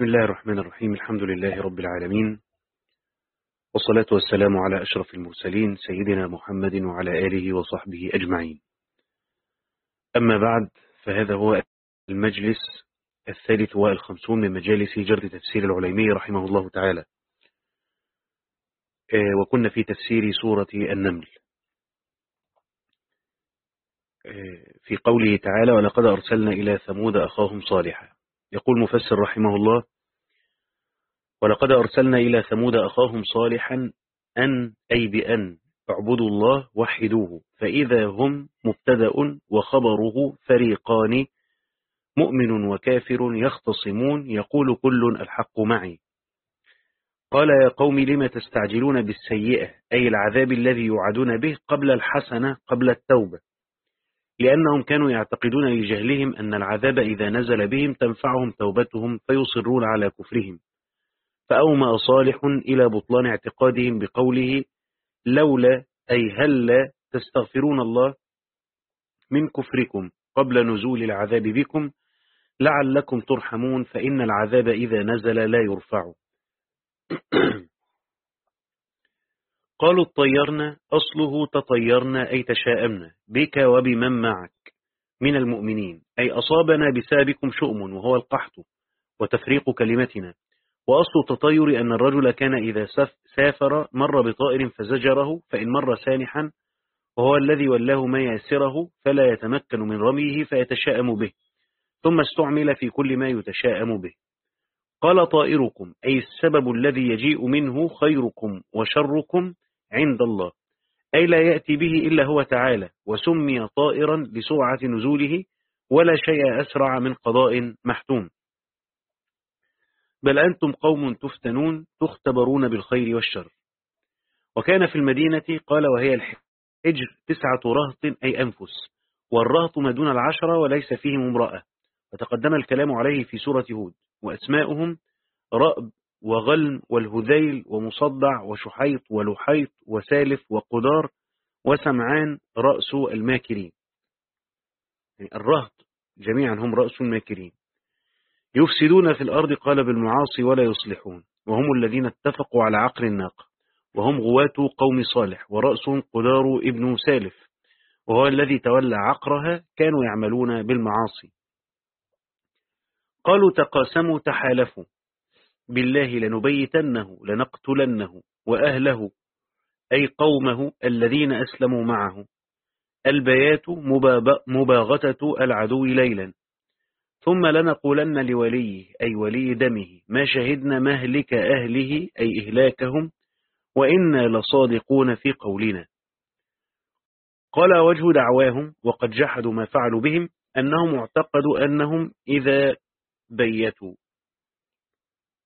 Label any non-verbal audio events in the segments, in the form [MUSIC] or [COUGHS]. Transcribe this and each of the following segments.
بسم الله الرحمن الرحيم. الحمد لله رب العالمين. والصلاة والسلام على أشرف المرسلين سيدنا محمد وعلى آله وصحبه أجمعين. أما بعد فهذا هو المجلس الثالث والخمسون من مجالس جرد تفسير العليمي رحمه الله تعالى. وكنا في تفسير سورة النمل. في قوله تعالى ولقد أرسلنا إلى ثمود أخاهم صالحا. يقول مفسر رحمه الله ولقد أرسلنا إلى ثمود أخاهم صالحا أن أي بأن اعبدوا الله وحدوه فإذا هم مبتدأ وخبره فريقان مؤمن وكافر يختصمون يقول كل الحق معي. قال يا قوم لم تستعجلون بالسيئة أي العذاب الذي يوعدون به قبل الحسنة قبل التوبة؟ لأنهم كانوا يعتقدون لجهلهم أن العذاب إذا نزل بهم تنفعهم توبتهم فيصرون على كفرهم. فأومأ صالح إلى بطلان اعتقادهم بقوله لولا أي هل تستغفرون الله من كفركم قبل نزول العذاب بكم؟ لعلكم ترحمون فإن العذاب إذا نزل لا يرفع. [CLEARS THROAT] قالوا اطيرنا أصله تطيرنا أي تشاءمنا بك وبمن معك من المؤمنين. أي أصابنا بسابكم شؤم وهو القحط وتفريق كلمتنا. وأصل التطير أن الرجل كان إذا سافر مر بطائر فزجره فإن مر سانحا وهو الذي ولاه ما ياسره فلا يتمكن من رميه فيتشاءم به. ثم استعمل في كل ما يتشاءم به. قال طائركم أي السبب الذي يجيء منه خيركم وشركم عند الله أي لا يأتي به إلا هو تعالى وسمي طائرا لسرعة نزوله ولا شيء أسرع من قضاء محتوم. بل أنتم قوم تفتنون تختبرون بالخير والشر. وكان في المدينة قال وهي الحجر تسعة رهط أي أنفس. والرهط ما دون العشرة وليس فيهم امرأة. وتقدم الكلام عليه في سورة هود. وأسماؤهم رأب وغلم والهذيل ومصدع وشحيط ولحيط وسالف وقدار وسمعان رأس الماكرين. يعني الرهط جميعا هم رأس الماكرين. يفسدون في الأرض قال بالمعاصي ولا يصلحون. وهم الذين اتفقوا على عقل الناقة وهم غواة قوم صالح ورأسهم قدار ابن سالف. وهو الذي تولى عقرها كانوا يعملون بالمعاصي. قالوا تقاسموا تحالفوا. بالله لنبيتنه لنقتلنه وأهله أي قومه الذين أسلموا معه. البيات مباغتة العدو ليلا. ثم لنقولن لوليه أي ولي دمه ما شهدنا مهلك أهله أي إهلاكهم وإنا لصادقون في قولنا. قال وجه دعواهم وقد جحدوا ما فعلوا بهم أنهم اعتقدوا أنهم إذا بيتوا.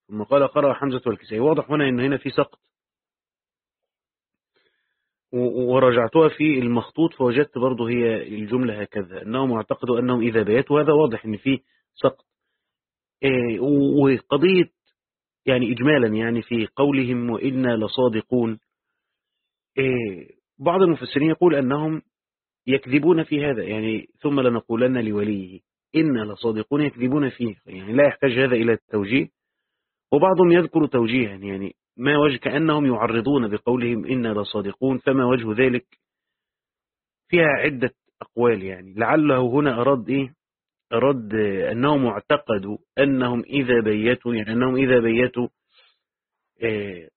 ثم قال قرأ حمزة والكسائي. واضح هنا أن هنا في سقط. ورجعتها في المخطوط فوجدت برضه هي الجملة هكذا أنهم اعتقدوا أنهم إذا بيتوا هذا واضح أن في سقط. وقضية يعني إجمالا يعني في قولهم وإنا لصادقون. بعض المفسرين يقول أنهم يكذبون في هذا يعني ثم لنقولن لوليه إنا لصادقون يكذبون فيه يعني لا يحتاج هذا إلى التوجيه. وبعضهم يذكر توجيها يعني ما وجه كأنهم يعرضون بقولهم إنا لصادقون فما وجه ذلك؟ فيها عدة أقوال يعني. لعله هنا أراد إيه؟ أراد أنهم اعتقدوا أنهم إذا بيتوا يعني أنهم إذا بيتوا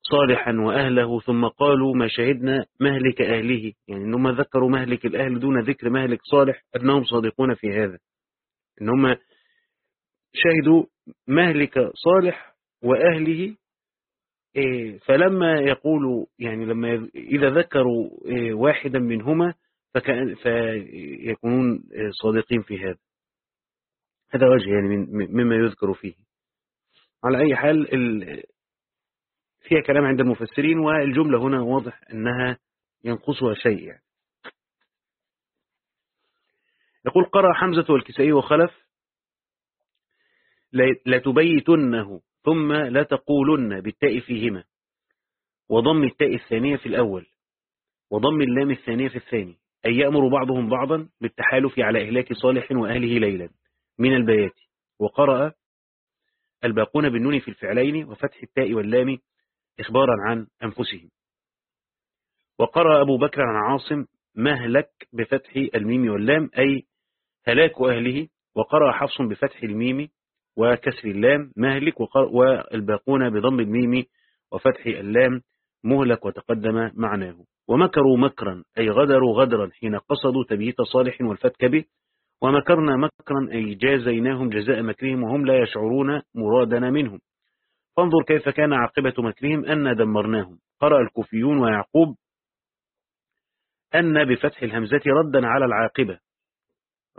صالحا وأهله ثم قالوا ما شهدنا مهلك أهله. يعني أنهم ذكروا مهلك الأهل دون ذكر مهلك صالح أنهم صادقون في هذا. أنهم شهدوا مهلك صالح وأهله فلما يقولوا يعني لما إذا ذكروا واحدا منهما فيكونون صادقين في هذا. هذا وجه يعني مما يذكر فيه. على أي حال فيها كلام عند المفسرين والجملة هنا واضح أنها ينقصها شيء يعني. يقول قرأ حمزة والكسائي وخلف لتبيتنه. ثم لا تقولن بالتاء فيهما. وضم التاء الثانية في الأول وضم اللام الثانية في الثاني أي يأمر بعضهم بعضا بالتحالف على إهلاك صالح وأهله ليلا من البيات. وقرأ الباقون بالنون في الفعلين وفتح التاء واللام إخبارا عن أنفسهم. وقرأ أبو بكر عن عاصم مهلك بفتح الميم واللام أي هلاك أهله. وقرأ حفص بفتح الميم وكسر اللام مهلك والباقون بضم الميم وفتح اللام مهلك وتقدم معناه. ومكروا مكرا أي غدروا غدرا حين قصدوا تبييت صالح والفتك به. ومكرنا مكرا أي جازيناهم جزاء مكرهم وهم لا يشعرون مرادنا منهم. فانظر كيف كان عاقبة مكرهم أن دمرناهم. قرأ الكوفيون ويعقوب أن بفتح الهمزة ردا على العاقبة.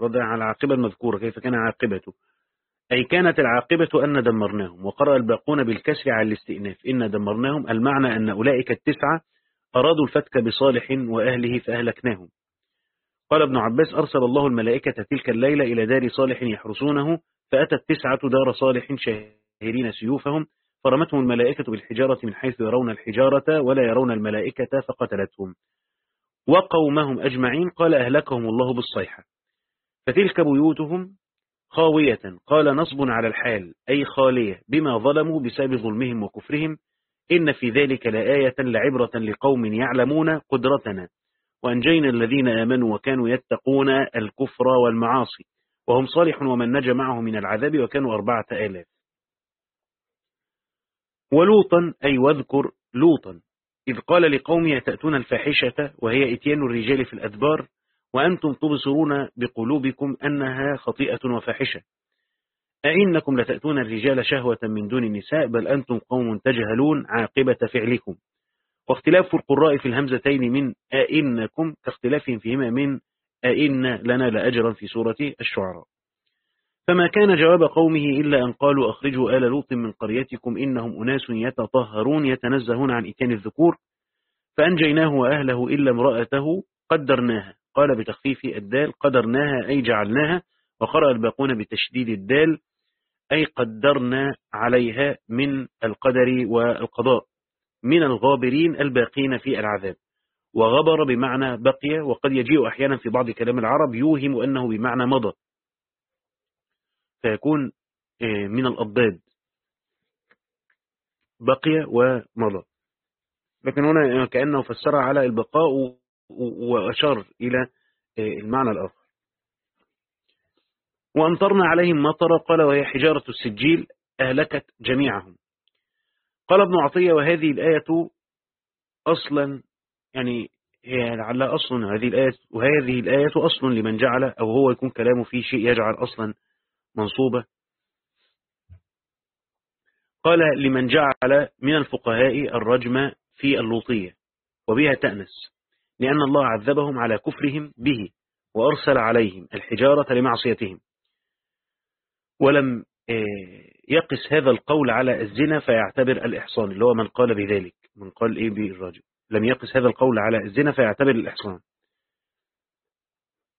ردا على العاقبة المذكورة كيف كان عاقبته. أي كانت العاقبة أن دمرناهم وقرأ الباقون بالكسر على الاستئناف. إن دمرناهم المعنى أن أولئك التسعة أرادوا الفتك بصالح وأهله فأهلكناهم. قال ابن عباس أرسل الله الملائكة تلك الليلة إلى دار صالح يحرسونه فأتت تسعة دار صالح شاهرين سيوفهم فرمتهم الملائكة بالحجارة من حيث يرون الحجارة ولا يرون الملائكة فقتلتهم. وقومهم أجمعين قال أهلكهم الله بالصيحة. فتلك بيوتهم خاوية قال نصب على الحال أي خالية بما ظلموا بسبب ظلمهم وكفرهم إن في ذلك لآية لعبرة لقوم يعلمون قدرتنا. وأنجينا الذين آمنوا وكانوا يتقون الكفر والمعاصي وهم صالح ومن نجى معه من العذاب وكانوا أربعة آلاف. ولوطا أي واذكر لوطا إذ قال لقوم تأتون الفاحشة وهي إتيان الرجال في الأدبار؟ وأنتم تبصرون بقلوبكم أنها خطيئة وفاحشة. أئنكم لتأتون الرجال شهوة من دون النساء بل أنتم قوم تجهلون عاقبة فعلكم. واختلاف القراء في الهمزتين من أئنكم كاختلافهم فيهما من أئن لنا لأجرا في سورة الشعراء. فما كان جواب قومه إلا أن قالوا أخرجوا آل لوط من قريتكم إنهم أناس يتطهرون يتنزهون عن إتيان الذكور فأنجيناه وأهله إلا امرأته قدرناها. قال بتخفيف الدال قدرناها أي جعلناها وقرأ الباقون بتشديد الدال أي قدرنا عليها من القدر والقضاء من الغابرين الباقين في العذاب. وغبر بمعنى بقي وقد يجيء أحيانا في بعض كلام العرب يوهم أنه بمعنى مضى. فيكون آه، من الأضداد. بقي ومضى. لكن هنا كأنه فسر على البقاء وأشار إلى آه، المعنى الآخر. وأمطرنا عليهم مطر قال وهي حجارة السجيل أهلكت جميعهم. قال ابن عطية وهذه الآية أصلا يعني هي لعلها أصل هذه الآية وهذه الآية أصل لمن جعل أو هو يكون كلامه في شيء يجعل أصلا منصوبة. قال لمن جعل من الفقهاء الرجم في اللوطية وبها تأنس. لأن الله عذبهم على كفرهم به وأرسل عليهم الحجارة لمعصيتهم. ولم آه، يقس هذا القول على الزنا فيعتبر الإحصان اللي هو من قال بذلك من قال إيه بالرجل لم يقس هذا القول على الزنا فيعتبر الإحصان.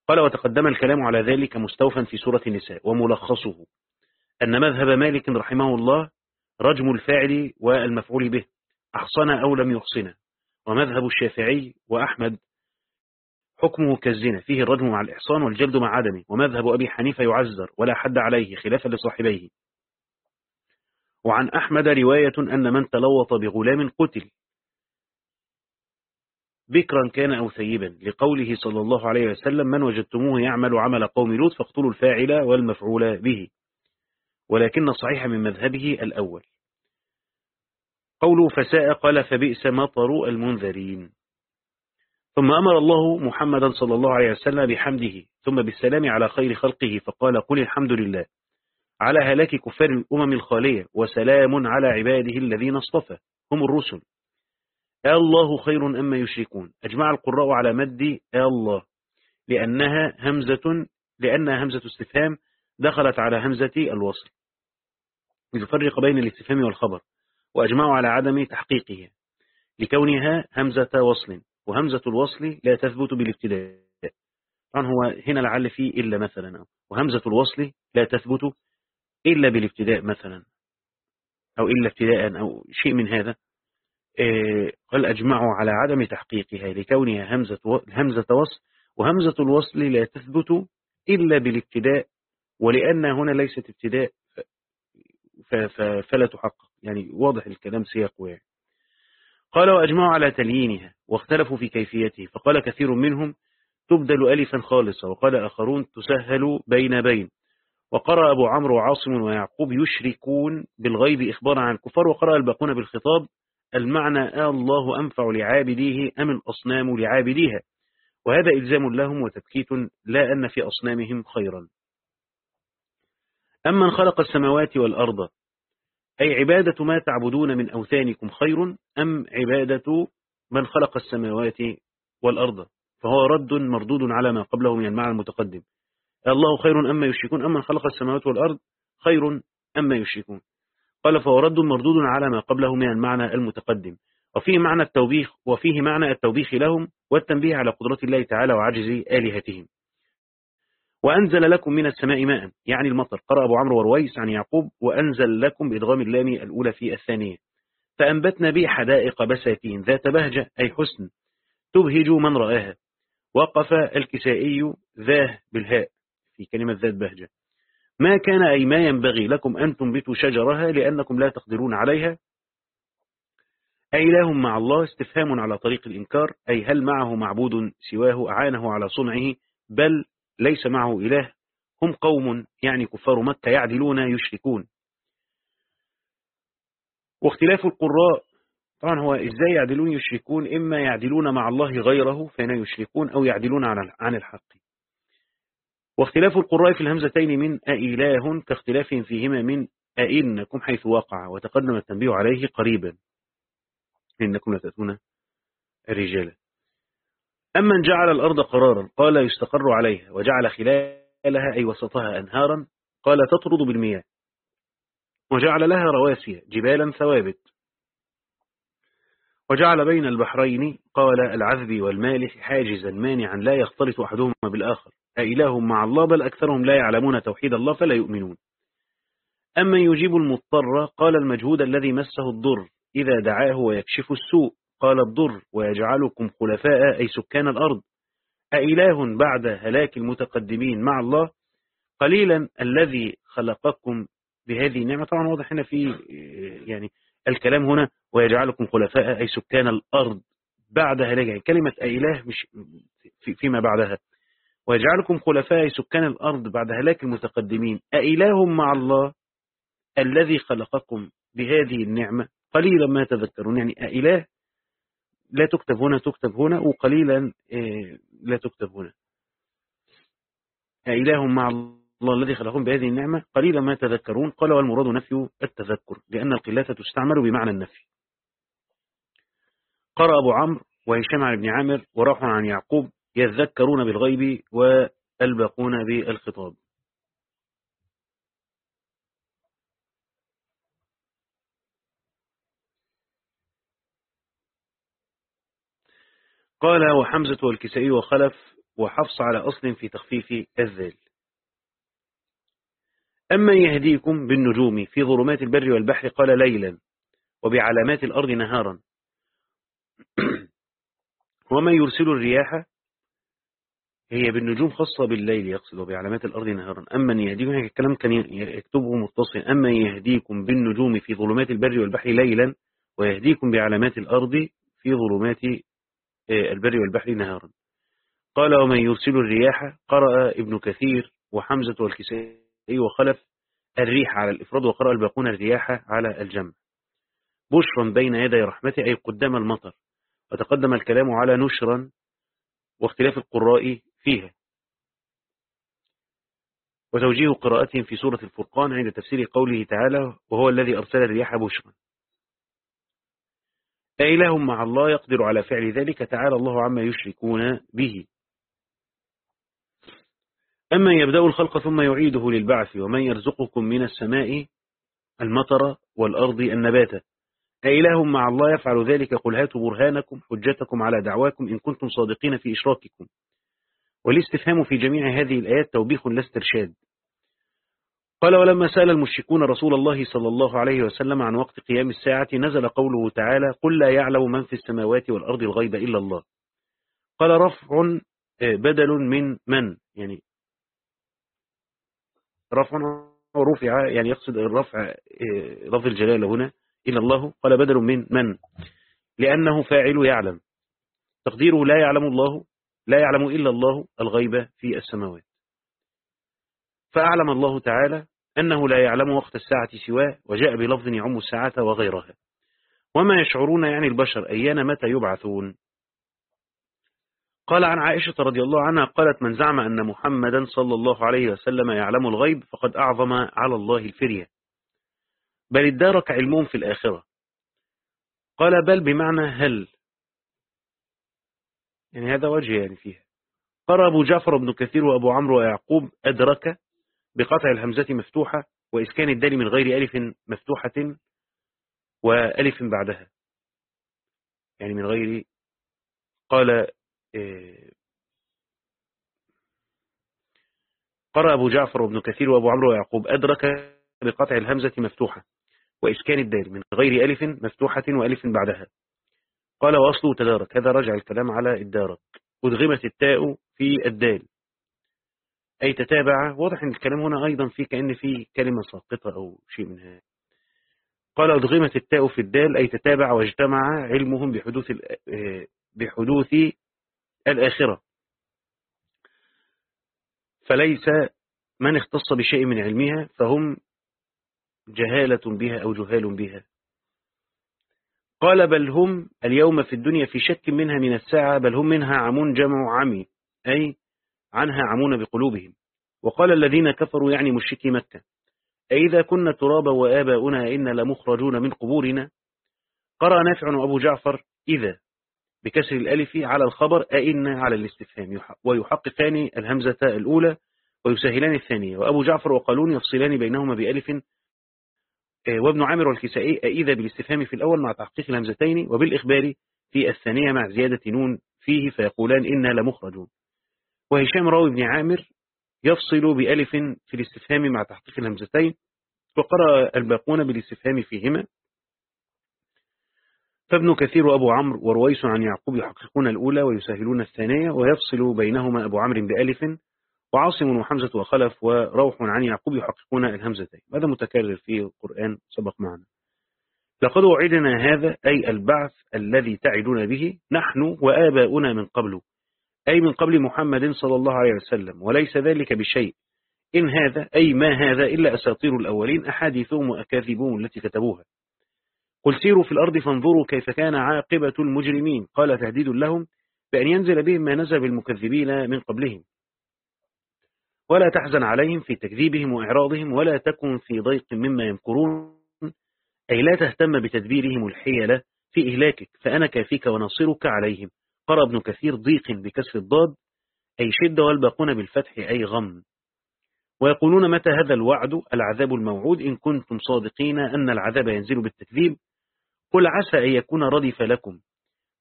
قال وتقدم الكلام على ذلك مستوفا في سورة النساء وملخصه أن مذهب مالك رحمه الله رجم الفاعل والمفعول به أحصن أو لم يحصن. ومذهب الشافعي وأحمد حكمه كالزنا فيه الرجم مع الإحصان والجلد مع عدمه ومذهب أبي حنيفة يعزر ولا حد عليه خلافا لصاحبيه. وعن أحمد رواية أن من تلوط بغلام قتل. بكرا كان أو ثيبا لقوله صلى الله عليه وسلم من وجدتموه يعمل عمل قوم لوط فاقتلوا الفاعل والمفعول به. ولكن الصحيح من مذهبه الأول. قوله فساء قال فبئس مطر المنذرين. ثم أمر الله محمدا صلى الله عليه وسلم بحمده ثم بالسلام على خير خلقه فقال قل الحمد لله. على هلاك كفار الأمم الخالية وسلام على عباده الذين اصطفى هم الرسل. الله خير أما يشركون. أجمع القراء على مد الله. لأنها همزة لأنها همزة استفهام دخلت على همزة الوصل. لتفرق بين الاستفهام والخبر. وأجمعوا على عدم تحقيقها لكونها همزة وصل وهمزة الوصل لا تثبت بالابتداء. طبعا هو هنا لعل فيه إلا مثلا وهمزة الوصل لا تثبت إلا بالابتداء مثلا أو إلا ابتداء أو شيء من هذا. آه، قال أجمعوا على عدم تحقيقها لكونها همزة, همزة وصل وهمزة الوصل لا تثبت إلا بالابتداء ولأن هنا ليست ابتداء فلا تحقق. يعني واضح الكلام سياقه يعني قال وأجمعوا على تليينها واختلفوا في كيفيته فقال كثير منهم تبدل ألفا خالصة وقال آخرون تسهل بين بين. وقرأ أبو عمرو وعاصم ويعقوب يشركون بالغيب إخبارا عن الكفار وقرأ الباقون بالخطاب المعنى آه الله أنفع لعابديه أم الأصنام لعابديها. وهذا إلزام لهم وتبكيت لا أن في أصنامهم خيرا. أمن خلق السماوات والأرض أي عبادة ما تعبدون من أوثانكم خير أم عبادة من خلق السماوات والأرض؟ فهو رد مردود على ما قبله من المعنى المتقدم. الله خير أما يشركون أما خلق السماوات والأرض خير أما يشركون. قال فهو رد مردود على ما قبله من المعنى المتقدم. وفيه معنى التوبيخ وفيه معنى التوبيخ لهم والتنبيه على قدرة الله تعالى وعجز آلهتهم. وأنزل لكم من السماء ماء يعني المطر. قرأ أبو عمرو ورويس عن يعقوب وأنزل لكم بإدغام اللام الأولى في الثانية. فأنبتنا به حدائق بساتين ذات بهجة أي حسن. تبهج من رآها. وقف الكسائي ذاه بالهاء في كلمة ذات بهجة. ما كان أي ما ينبغي لكم أن تنبتوا شجرها لأنكم لا تقدرون عليها. أي إله مع الله استفهام على طريق الإنكار. أي هل معه معبود سواه أعانه على صنعه. بل ليس معه إله هم قوم يعني كفار مكة يعدلون يشركون. واختلاف القراء طبعا هو إزاي يعدلون يشركون؟ إما يعدلون مع الله غيره فإن يشركون أو يعدلون عن الحق. واختلاف القراء في الهمزتين من أإله كاختلافهم فيهما من أئنكم حيث وقع وتقدم التنبيه عليه قريبا. إنكم لتأتون الرجال. أمن جعل الأرض قرارا قال يستقر عليها وجعل خلالها أي وسطها أنهارا قال تطرد بالمياه. وجعل لها رواسي جبالا ثوابت. وجعل بين البحرين قال العذب والمالح حاجزا مانعا لا يختلط أحدهما بالآخر. أإله مع الله بل أكثرهم لا يعلمون توحيد الله فلا يؤمنون. أما يجيب المضطر قال المجهود الذي مسه الضر إذا دعاه ويكشف السوء. قال الضر ويجعلكم خلفاء أي سكان الأرض. أإله بعد هلاك المتقدمين مع الله؟ قليلا الذي خلقكم بهذه النعمة. طبعا واضح هنا في يعني الكلام هنا ويجعلكم خلفاء أي سكان الأرض بعد هلاك. يعني كلمة أإله مش فيما بعدها. ويجعلكم خلفاء سكان الأرض بعد هلاك المتقدمين. أإله مع الله الذي خلقكم بهذه النعمة؟ قليلا ما تذكرون. يعني أإله لا تكتب هنا تكتب هنا وقليلا آه، لا تكتب هنا. أإله مع الله الذي خلقكم بهذه النعمة. قليلا ما تذكرون قال والمراد نفي التذكر لأن القلة تستعمل بمعنى النفي. قرأ أبو عمرو وهشام عن ابن عامر وراح عن يعقوب يذكرون بالغيب والباقون بالخطاب. قال وحمزة والكسائي وخلف وحفص على أصل في تخفيف الذال أما يهديكم بالنجوم في ظلمات البر والبحر قال ليلا وبعلامات الأرض نهارا. [CLEARS THROAT] وما يرسل الرياح هي بالنجوم خاصة بالليل يقصد وبعلامات الأرض نهارا. أما يهديكم الكلام كان يكتبه متصل. أما يهديكم بالنجوم في ظلمات البر والبحر ليلا ويهديكم بعلامات الأرض في ظلمات البر والبحر نهارا قال ومن يرسل الرياح قرأ ابن كثير وحمزة والكسائي وخلف الريح على الإفراد وقرأ الباقون الرياح على الجمع. بشرا بين يدي رحمته أي قدام المطر. وتقدم الكلام على نشرا واختلاف القراء فيها. وتوجيه قراءتهم في سورة الفرقان عند تفسير قوله تعالى وهو الذي أرسل الرياح بشرا. أإله مع الله يقدر على فعل ذلك تعالى الله عما يشركون به. أما يبدأ الخلق ثم يعيده للبعث ومن يرزقكم من السماء المطر والأرض النبات. أإله مع الله يفعل ذلك قل هاتوا برهانكم حجتكم على دعواكم إن كنتم صادقين في إشراككم. والاستفهام في جميع هذه الآيات توبيخ لا استرشاد. قال ولما سأل المشركون رسول الله صلى الله عليه وسلم عن وقت قيام الساعة نزل قوله تعالى قل لا يعلم من في السماوات والأرض الغيب إلا الله. قال رفع آه، بدل من من؟ يعني رفع رفع يعني يقصد الرفع لفظ الجلالة هنا إلى الله. قال بدل من من؟ لأنه فاعل يعلم. تقديره لا يعلم الله لا يعلم إلا الله الغيب في السماوات. فأعلم الله تعالى أنه لا يعلم وقت الساعة سواه وجاء بلفظ يعم الساعة وغيرها. وما يشعرون يعني البشر أيان متى يبعثون؟ قال عن عائشة رضي الله عنها قالت من زعم أن محمدا صلى الله عليه وسلم يعلم الغيب فقد أعظم على الله الفرية. بل ادارك علمهم في الآخرة. قال بل بمعنى هل. يعني هذا وجه يعني فيها. قرأ أبو جعفر بن كثير وأبو عمرو ويعقوب أدرك بقطع الهمزة مفتوحة وإسكان الدال من غير ألف مفتوحة وألف بعدها. يعني من غير قال إيه، قرأ أبو جعفر وابن كثير وأبو عمرو ويعقوب أدرك بقطع الهمزة مفتوحة وإسكان الدال من غير ألف مفتوحة وألف بعدها. قال وأصله تدارك هذا رجع الكلام على الدارك. أدغمت التاء في الدال. أي تتابع. واضح أن الكلام هنا أيضا في كأن في كلمة ساقطة أو شيء من هذا. قال أدغمت التاء في الدال أي تتابع واجتمع علمهم بحدوث آه، بحدوث الآخرة. فليس من اختص بشيء من علمها فهم جهالة بها أو جهال بها. قال بل هم اليوم في الدنيا في شك منها من الساعة بل هم منها عمون جمع عمي. أي عنها عمون بقلوبهم. وقال الذين كفروا يعني مشركي مكة أئذا كنا ترابا وآباؤنا إنا لمخرجون من قبورنا؟ قرأ نافع وأبو جعفر إذا بكسر الألف على الخبر أئن على الاستفهام ويحققان الهمزة الأولى ويسهلان الثانية. وأبو جعفر وقالون يفصلان بينهما بألف. آه، وابن عامر والكسائي أئذا بالاستفهام في الأول مع تحقيق الهمزتين وبالإخبار في الثانية مع زيادة نون فيه فيقولان إنا لمخرجون. وهشام راوي بن عامر يفصل بألف في الاستفهام مع تحقيق الهمزتين وقرأ الباقون بالاستفهام فيهما. فابن كثير وأبو عمرو ورويس عن يعقوب يحققون الأولى ويسهلون الثانية ويفصل بينهما أبو عمرو بألف وعاصم وحمزة وخلف وروح عن يعقوب يحققون الهمزتين. هذا متكرر في القرآن سبق معنا. لقد وعدنا هذا أي البعث الذي تعدون به نحن وآباؤنا من قبل. أي من قبل محمد صلى الله عليه وسلم وليس ذلك بشيء. إن هذا أي ما هذا إلا أساطير الأولين أحاديثهم وأكاذبهم التي كتبوها. قل سيروا في الأرض فانظروا كيف كان عاقبة المجرمين. قال تهديد لهم بأن ينزل بهم ما نزل بالمكذبين من قبلهم. ولا تحزن عليهم في تكذيبهم وإعراضهم ولا تكن في ضيق مما يمكرون. أي لا تهتم بتدبيرهم الحيلة في إهلاكك فأنا كافيك ونصرك عليهم. قرأ ابن كثير ضيق بكسر الضاد أي شدة والباقون بالفتح أي غم. ويقولون متى هذا الوعد؟ العذاب الموعود إن كنتم صادقين أن العذاب ينزل بالتكذيب. قل عسى أن يكون ردف لكم.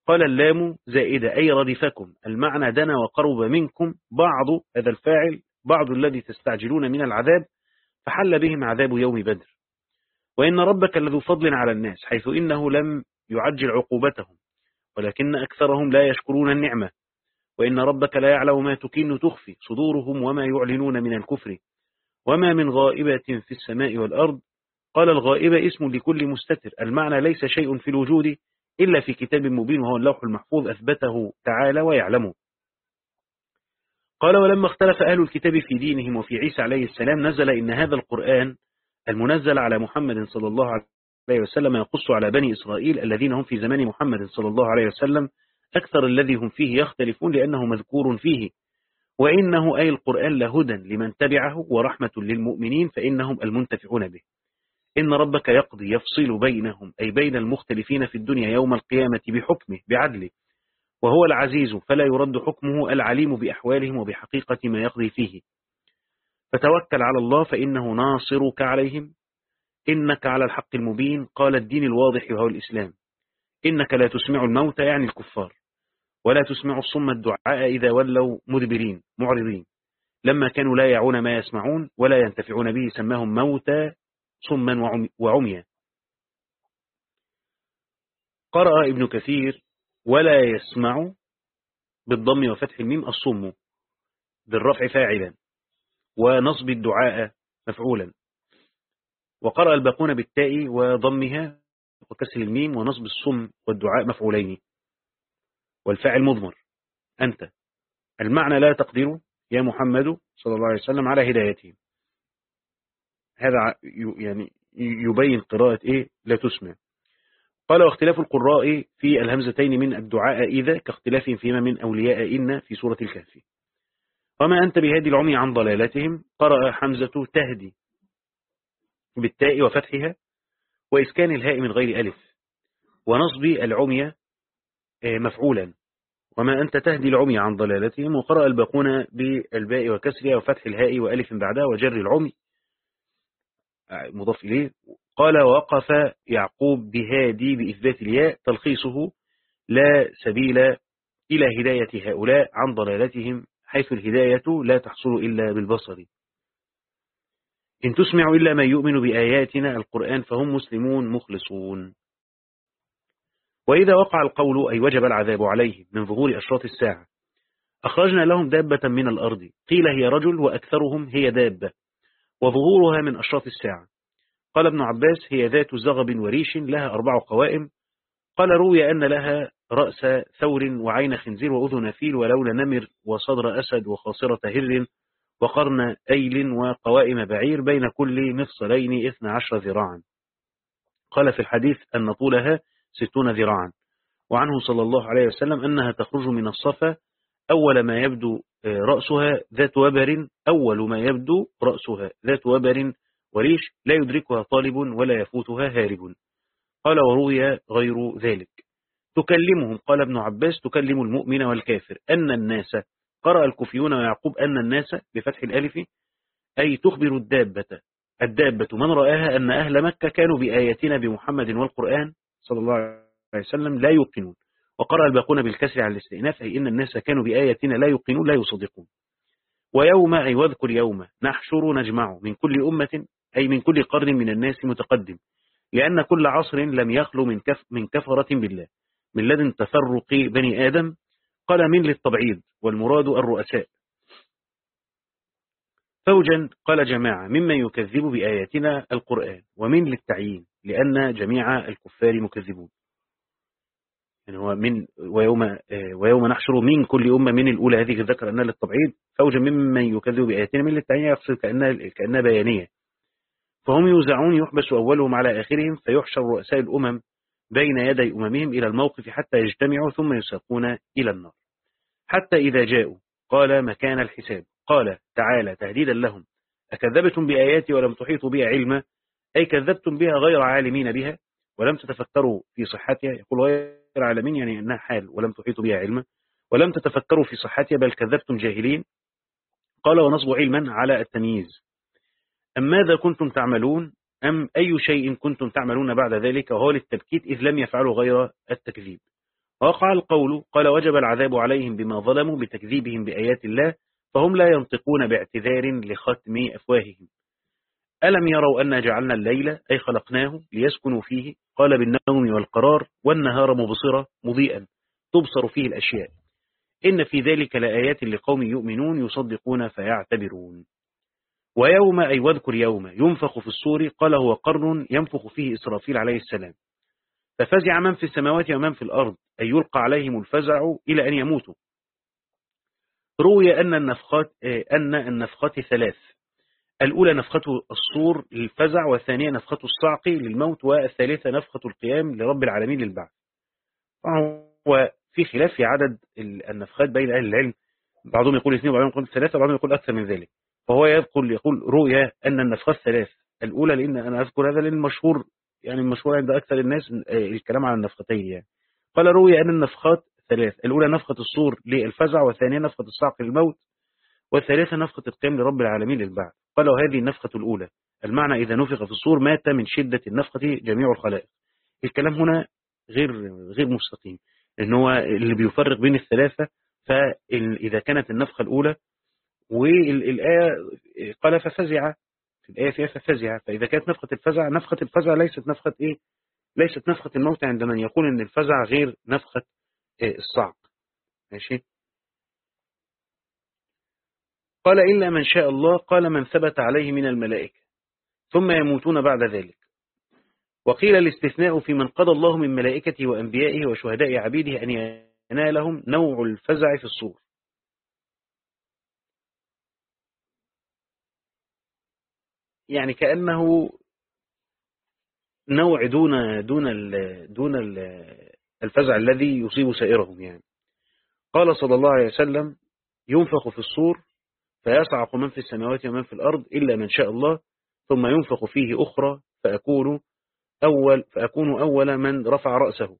قال اللام زائدة أي ردفكم. المعنى دنا وقرب منكم بعض هذا الفاعل بعض الذي تستعجلون من العذاب فحل بهم عذاب يوم بدر. وإن ربك لذو فضل على الناس حيث إنه لم يعجل عقوبتهم. ولكن أكثرهم لا يشكرون النعمة. وإن ربك لا يعلم ما تكن تخفي صدورهم وما يعلنون من الكفر. وما من غائبة في السماء والأرض. قال الغائبة اسم لكل مستتر. المعنى ليس شيء في الوجود إلا في كتاب مبين وهو اللوح المحفوظ أثبته تعالى ويعلمه. قال ولما اختلف أهل الكتاب في دينهم وفي عيسى عليه السلام نزل إن هذا القرآن المنزل على محمد صلى الله عليه وسلم يقص على بني إسرائيل الذين هم في زمان محمد صلى الله عليه وسلم أكثر الذي هم فيه يختلفون لأنه مذكور فيه. وإنه أي القرآن لهدى لمن تبعه ورحمة للمؤمنين فإنهم المنتفعون به. إن ربك يقضي يفصل بينهم أي بين المختلفين في الدنيا يوم القيامة بحكمه بعدله. وهو العزيز فلا يرد حكمه العليم بأحوالهم وبحقيقة ما يقضي فيه. فتوكل على الله فإنه ناصرك عليهم. إنك على الحق المبين قال الدين الواضح وهو الإسلام. إنك لا تسمع الموت يعني الكفار ولا تسمع الصم الدعاء إذا ولوا مدبرين معرضين. لما كانوا لا يعون ما يسمعون ولا ينتفعون به سماهم موتى صما وعميا. قرأ ابن كثير ولا يسمع بالضم وفتح الميم الصم بالرفع فاعلا ونصب الدعاء مفعولا. وقرأ الباقون بالتاء وضمها وكسر الميم ونصب الصم والدعاء مفعولين. والفاعل مضمر. أنت. المعنى لا تقدر يا محمد صلى الله عليه وسلم على هدايتهم. هذا يعني يبين قراءة إيه؟ لا تسمع. قال واختلاف القراء في الهمزتين من الدعاء إذا كاختلاف فيما من أولياء إن في سورة الكهف. وما أنت بهادي العمي عن ضلالتهم؟ قرأ حمزة تهدي. بالتاء وفتحها وإسكان الهاء من غير ألف ونصب العمي آه، مفعولا. وما أنت تهدي العمي عن ضلالتهم وقرأ الباقون بالباء وكسرها وفتح الهاء وألف بعدها وجر العمي. آه، مضاف إليه. قال وقف يعقوب بهادي بإثبات الياء تلخيصه لا سبيل إلى هداية هؤلاء عن ضلالتهم حيث الهداية لا تحصل إلا بالبصر. إن تسمع إلا من يؤمن بآياتنا القرآن فهم مسلمون مخلصون. وإذا وقع القول أي وجب العذاب عليهم من ظهور أشراط الساعة أخرجنا لهم دابة من الأرض. قيل هي رجل وأكثرهم هي دابة وظهورها من أشراط الساعة. قال ابن عباس هي ذات زغب وريش لها أربع قوائم. قال روي أن لها رأس ثور وعين خنزير وأذن فيل ولون نمر وصدر أسد وخاصرة هر. وقرن أيل وقوائم بعير بين كل مفصلين إثنى عشر ذراعا. قال في الحديث أن طولها ستون ذراعا. وعنه صلى الله عليه وسلم أنها تخرج من الصفا أول ما يبدو آه، رأسها ذات وبر أول ما يبدو رأسها ذات وبر وريش لا يدركها طالب ولا يفوتها هارب. قال وروي غير ذلك. تكلمهم قال ابن عباس تكلم المؤمن والكافر أن الناس قرأ الكوفيون ويعقوب أن الناس بفتح الألف أي تخبر الدابة. الدابة من رآها أن أهل مكة كانوا بآياتنا بمحمد والقرآن صلى الله عليه وسلم لا يوقنون. وقرأ الباقون بالكسر على الاستئناف أي إن الناس كانوا بآياتنا لا يوقنون لا يصدقون. ويوم أي واذكر يوم نحشر نجمع من كل أمة أي من كل قرن من الناس متقدم. لأن كل عصر لم يخلو من, من كفرة بالله. من لدن تفرق بني آدم قال من للتبعيض والمراد الرؤساء. فوجا قال جماعة ممن يكذب بآياتنا القرآن ومن للتعيين لأن جميع الكفار مكذبون. يعني هو من ويوم, ويوم نحشر من كل أمة من الأولى هذه الذكر أنها للتبعيض فوجا ممن يكذب بآياتنا من للتعيين يقصد كأنها, كأنها بيانية. فهم يوزعون يحبس أولهم على آخرهم فيحشر رؤساء الأمم بين يدي أممهم إلى الموقف حتى يجتمعوا ثم يساقون إلى النار. حتى إذا جاءوا قال مكان الحساب؟ قال تعالى تهديدا لهم. أكذبتم بآياتي ولم تحيطوا بها علما؟ أي كذبتم بها غير عالمين بها؟ ولم تتفكروا في صحتها؟ يقول غير عالمين يعني أنها حال ولم تحيطوا بها علما. ولم تتفكروا في صحتها بل كذبتم جاهلين؟ قال ونصب علما على التمييز. أم ماذا كنتم تعملون؟ أم أي شيء كنتم تعملون بعد ذلك وهو للتبكيت إذ لم يفعلوا غير التكذيب. وقع القول قال وجب العذاب عليهم بما ظلموا بتكذيبهم بآيات الله فهم لا ينطقون باعتذار لختم أفواههم. ألم يروا أن جعلنا الليل أي خلقناه ليسكنوا فيه؟ قال بالنوم والقرار والنهار مبصرة مضيئا تبصر فيه الأشياء. إن في ذلك لآيات لقوم يؤمنون يصدقون فيعتبرون. ويوم أي واذكر يوم ينفخ في الصور قال هو قرن ينفخ فيه إسرافيل عليه السلام. ففزع من في السماوات ومن في الأرض أي يلقى عليهم الفزع إلى أن يموتوا. روي أن النفخات, أن النفخات ثلاث الأولى نفخة الصور للفزع والثانية نفخة الصعق للموت والثالثة نفخة القيام لرب العالمين للبعث. وفي خلاف في عدد النفخات بين أهل العلم بعضهم يقول اثنين وبعضهم يقول ثلاثة وبعضهم يقول أكثر من ذلك. فهو يقول يقول رؤيا أن النفخات ثلاث الأولى لأن أنا أذكر هذا لأن مشهور يعني المشهور عند أكثر الناس آه، الكلام على النفختين يعني. قال روي أن النفخات ثلاث الأولى نفخة الصور للفزع والثانية نفخة الصعق للموت والثالثة نفخة القيام لرب العالمين للبعث. قال وهذه النفخة الأولى. المعنى إذا نفخ في الصور مات من شدة النفخة جميع الخلائق. الكلام هنا غير غير مستقيم. إن هو اللي بيفرق بين الثلاثة فإذا كانت النفخة الأولى والآية قال ففزع. الآية فيها ففزع. فإذا كانت نفخة الفزع نفخة الفزع ليست نفخة إيه؟ ليست نفخة الموت عند من يقول أن الفزع غير نفخة إيه الصعق. ماشي؟ قال إلا من شاء الله قال من ثبت عليه من الملائكة. ثم يموتون بعد ذلك. وقيل الاستثناء في من قضى الله من ملائكته وأنبيائه وشهداء عبيده أن ينالهم نوع الفزع في الصور. يعني كأنه نوع دون دون دون ال الفزع الذي يصيب سائرهم يعني. قال صلى الله عليه وسلم ينفخ في الصور فيصعق من في السماوات ومن في الأرض إلا من شاء الله ثم ينفخ فيه أخرى فأكون أول, فأكون أول من رفع رأسه.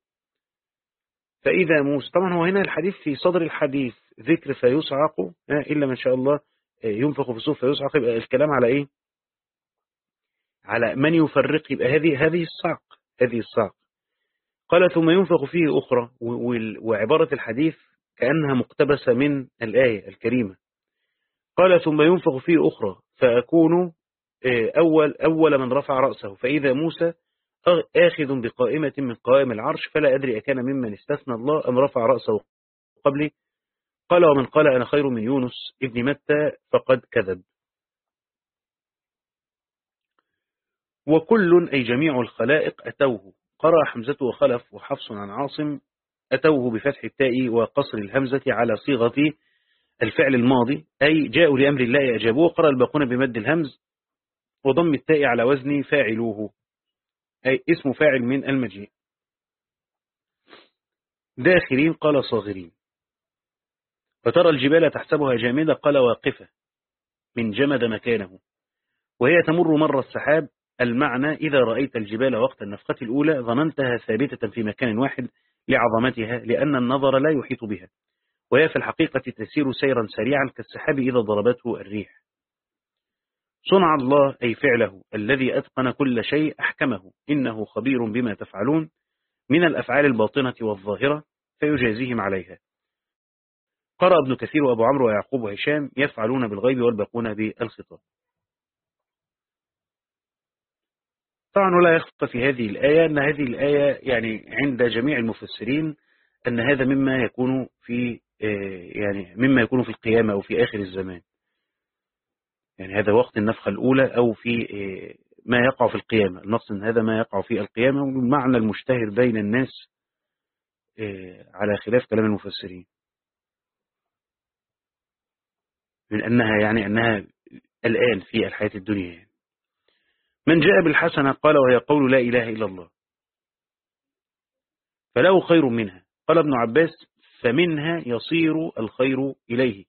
فإذا موسى طبعا هو هنا الحديث في صدر الحديث ذكر فيصعق إلا من شاء الله ينفخ في الصور فيصعق يبقى الكلام على إيه؟ على من يفرق يبقى هذه هذه الصعق هذه الصعق قال ثم ينفخ فيه أخرى. وعبارة الحديث كأنها مقتبسة من الآية الكريمة. قال ثم ينفخ فيه أخرى فأكون آه، أول, أول من رفع رأسه. فإذا موسى آخذ بقائمة من قوائم العرش فلا أدري أكان ممن استثنى الله أم رفع رأسه قبلي. قال ومن قال أنا خير من يونس ابن متى فقد كذب. وكل أي جميع الخلائق أتوه. قرأ حمزة وخلف وحفص عن عاصم أتوه بفتح التاء وقصر الهمزة على صيغة الفعل الماضي أي جاءوا لأمر الله أجابوه قرأ الباقون بمد الهمز وضم التاء على وزن فاعلوه. أي اسم فاعل من المجيء. داخلين قال صاغرين. فترى الجبال تحسبها جامدة قال واقفة. من جمد مكانه. وهي تمر مر السحاب المعنى إذا رأيت الجبال وقت النفقة الأولى ظننتها ثابتة في مكان واحد لعظمتها لأن النظر لا يحيط بها. وهي في الحقيقة تسير سيرا سريعا كالسحاب إذا ضربته الريح. صنع الله أي فعله الذي أتقن كل شيء أحكمه. إنه خبير بما تفعلون. من الأفعال الباطنة والظاهرة فيجازيهم عليها. قرأ ابن كثير وأبو عمرو ويعقوب وهشام يفعلون بالغيب والباقون بالخطاب. طبعا ولا يخفى في هذه الآية أن هذه الآية يعني عند جميع المفسرين أن هذا مما يكون في آه، يعني مما يكون في القيامة أو في آخر الزمان. يعني هذا وقت النفخة الأولى أو في آه، ما يقع في القيامة. المقصد أن هذا ما يقع في القيامة والمعنى المشتهر بين الناس آه، على خلاف كلام المفسرين. من أنها يعني أنها الآن في الحياة الدنيا. يعني. من جاء بالحسنة قال وهي قول لا إله إلا الله. فله خير منها. قال ابن عباس فمنها يصير الخير إليه.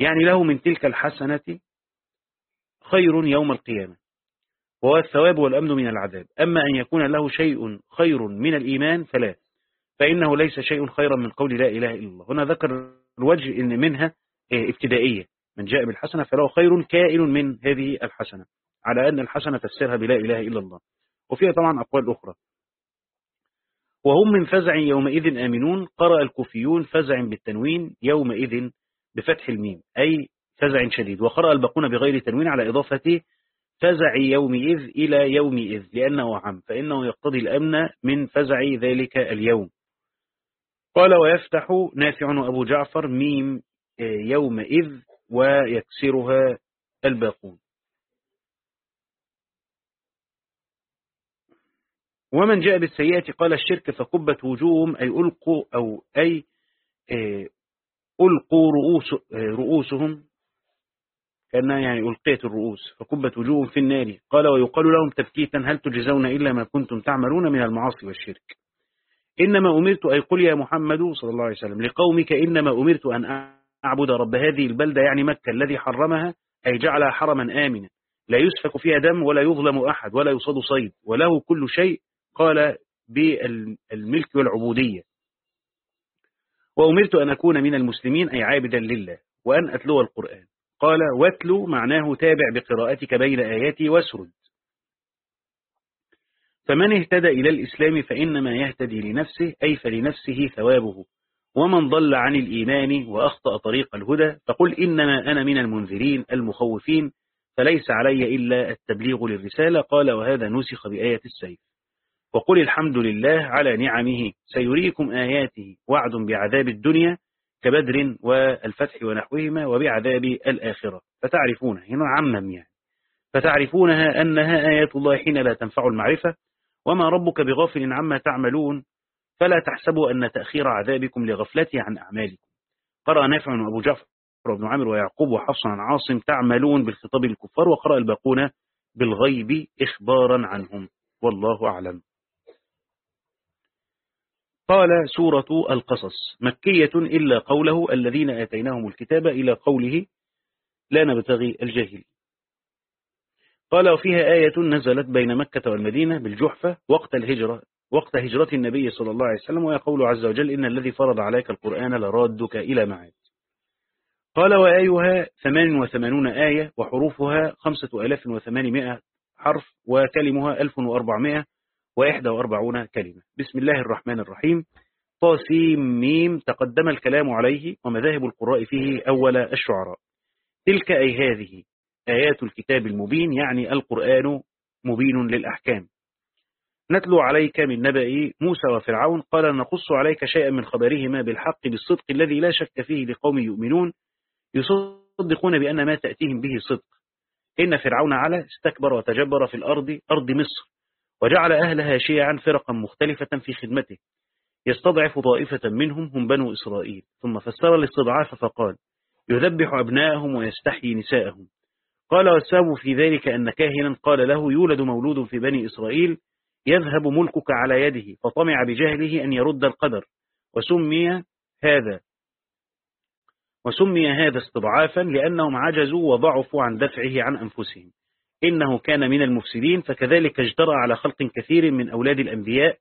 يعني له من تلك الحسنة خير يوم القيامة وهو الثواب والأمن من العذاب. أما أن يكون له شيء خير من الإيمان فلا فإنه ليس شيء خيرا من قول لا إله إلا الله. هنا ذكر الوجه إن منها ابتدائية. من جاء بالحسنة فله خير كائن من هذه الحسنة. على أن الحسنة تفسيرها بلا إله إلا الله. وفيها طبعا أقوال أخرى. وهم من فزع يومئذ آمنون قرأ الكوفيون فزع بالتنوين يومئذ بفتح الميم أي فزع شديد. وقرأ الباقون بغير تنوين على إضافة فزع يومئذ إلى يومئذ لأنه عم فإنه يقتضي الأمن من فزع ذلك اليوم. قال ويفتح نافع وأبو جعفر ميم يومئذ ويكسرها الباقون. ومن جاء بالسيئة قال الشرك فكبت وجوههم أي ألقوا أو أي آه، ألقوا رؤوس آه، رؤوسهم. كأنها يعني ألقيت الرؤوس فكبت وجوههم في النار. قال ويقال لهم تبكيتا هل تجزون إلا ما كنتم تعملون من المعاصي والشرك؟ إنما أمرت أي قل يا محمد صلى الله عليه وسلم لقومك إنما أمرت أن أعبد رب هذه البلدة يعني مكة الذي حرمها أي جعلها حرما آمنا. لا يسفك فيها دم ولا يظلم أحد ولا يصاد صيد وله كل شيء قال بالملك والعبودية. وأمرت أن أكون من المسلمين أي عابدا لله وأن أتلو القرآن. قال واتلو معناه تابع بقراءتك بين آياتي واسرد. فمن اهتدى إلى الإسلام فإنما يهتدي لنفسه أي فلنفسه ثوابه. ومن ضل عن الإيمان وأخطأ طريق الهدى فقل إنما أنا من المنذرين المخوفين فليس علي إلا التبليغ للرسالة. قال وهذا نسخ بآية السيف. وقل الحمد لله على نعمه سيريكم آياته وعد بعذاب الدنيا كبدر والفتح ونحوهما وبعذاب الآخرة. فتعرفون هنا عمم يعني. فتعرفونها أنها آيات الله حين لا تنفع المعرفة وما ربك بغافل عما تعملون فلا تحسبوا أن تأخير عذابكم لغفلته عن أعمالكم. قرأ نافع وأبو جعفر وابن عامر ويعقوب وحفص عن عاصم تعملون بالخطاب الكفار وقرأ الباقون بالغيب إخبارا عنهم. والله أعلم. قال سورة القصص مكية إلا قوله الذين آتيناهم الكتاب إلى قوله لا نبتغي الجاهل قال وفيها آية نزلت بين مكة والمدينة بالجحفة وقت الهجرة وقت هجرة النبي صلى الله عليه وسلم ويقول عز وجل إن الذي فرض عليك القرآن لرادك إلى معاد. قال وآيها ثمان وثمانون آية وحروفها خمسة ألاف وثمانمائة حرف وكلمها ألف وأربعمائة وإحدى وأربعون كلمة. بسم الله الرحمن الرحيم. طاسيم ميم تقدم الكلام عليه ومذاهب القراء فيه أول الشعراء. تلك أي هذه آيات الكتاب المبين يعني القرآن مبين للأحكام. نتلو عليك من نبأ موسى وفرعون قال نقص عليك شيئا من خبرهما بالحق بالصدق الذي لا شك فيه لقوم يؤمنون يصدقون بأن ما تأتيهم به صدق. إن فرعون على استكبر وتجبر في الأرض أرض مصر. وجعل أهلها شيعا فرقا مختلفة في خدمته. يستضعف طائفة منهم هم بنو إسرائيل. ثم فسر الاستضعاف فقال يذبح أبناءهم ويستحيي نساءهم. قال والسبب في ذلك أن كاهنا قال له يولد مولود في بني إسرائيل يذهب ملكك على يده فطمع بجهله أن يرد القدر. وسمي هذا وسمي هذا استضعافا لأنهم عجزوا وضعفوا عن دفعه عن أنفسهم. إنه كان من المفسدين فكذلك اجترى على خلق كثير من أولاد الأنبياء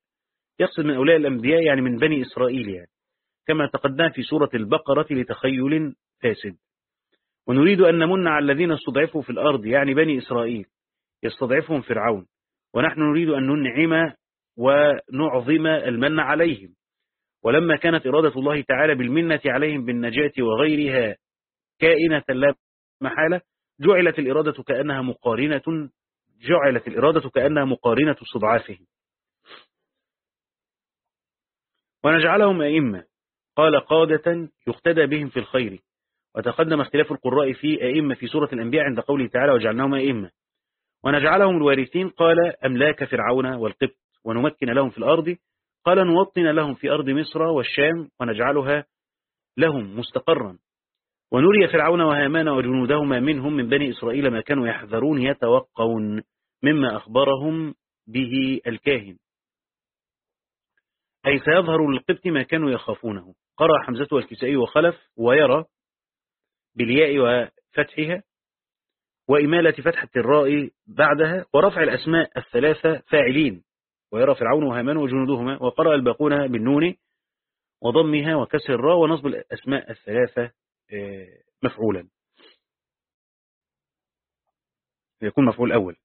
يقصد من أولاد الأنبياء يعني من بني إسرائيل يعني كما تقدم في سورة البقرة لتخيل فاسد. ونريد أن نمن على الذين استضعفوا في الأرض يعني بني إسرائيل يستضعفهم فرعون. ونحن نريد أن ننعم ونعظم المن عليهم. ولما كانت إرادة الله تعالى بالمنة عليهم بالنجاة وغيرها كائنة لا محالة جعلت الإرادة كأنها مقارنة جعلت الإرادة كأنها مقارنة استضعافهم ونجعلهم أئمة. قال قادة يقتدى بهم في الخير. وتقدم اختلاف القراء في أئمة في سورة الأنبياء عند قوله تعالى وجعلناهم أئمة. ونجعلهم الوارثين قال أملاك فرعون والقبط. ونمكن لهم في الأرض. قال نوطن لهم في أرض مصر والشام. ونجعلها لهم مستقرا. ونري فرعون وهامان وجنودهما منهم من بني إسرائيل ما كانوا يحذرون يتوقون مما أخبرهم به الكاهن. أي سيظهر للقبط ما كانوا يخافونه. قرأ حمزة والكسائي وخلف ويرى بالياء وفتحها وإمالة فتحة الراء بعدها ورفع الأسماء الثلاثة فاعلين. ويرى فرعون وهامان وجنودهما وقرأ الباقون بالنون وضمها وكسر الراء ونصب الأسماء الثلاثة مفعولا. يكون مفعول أول.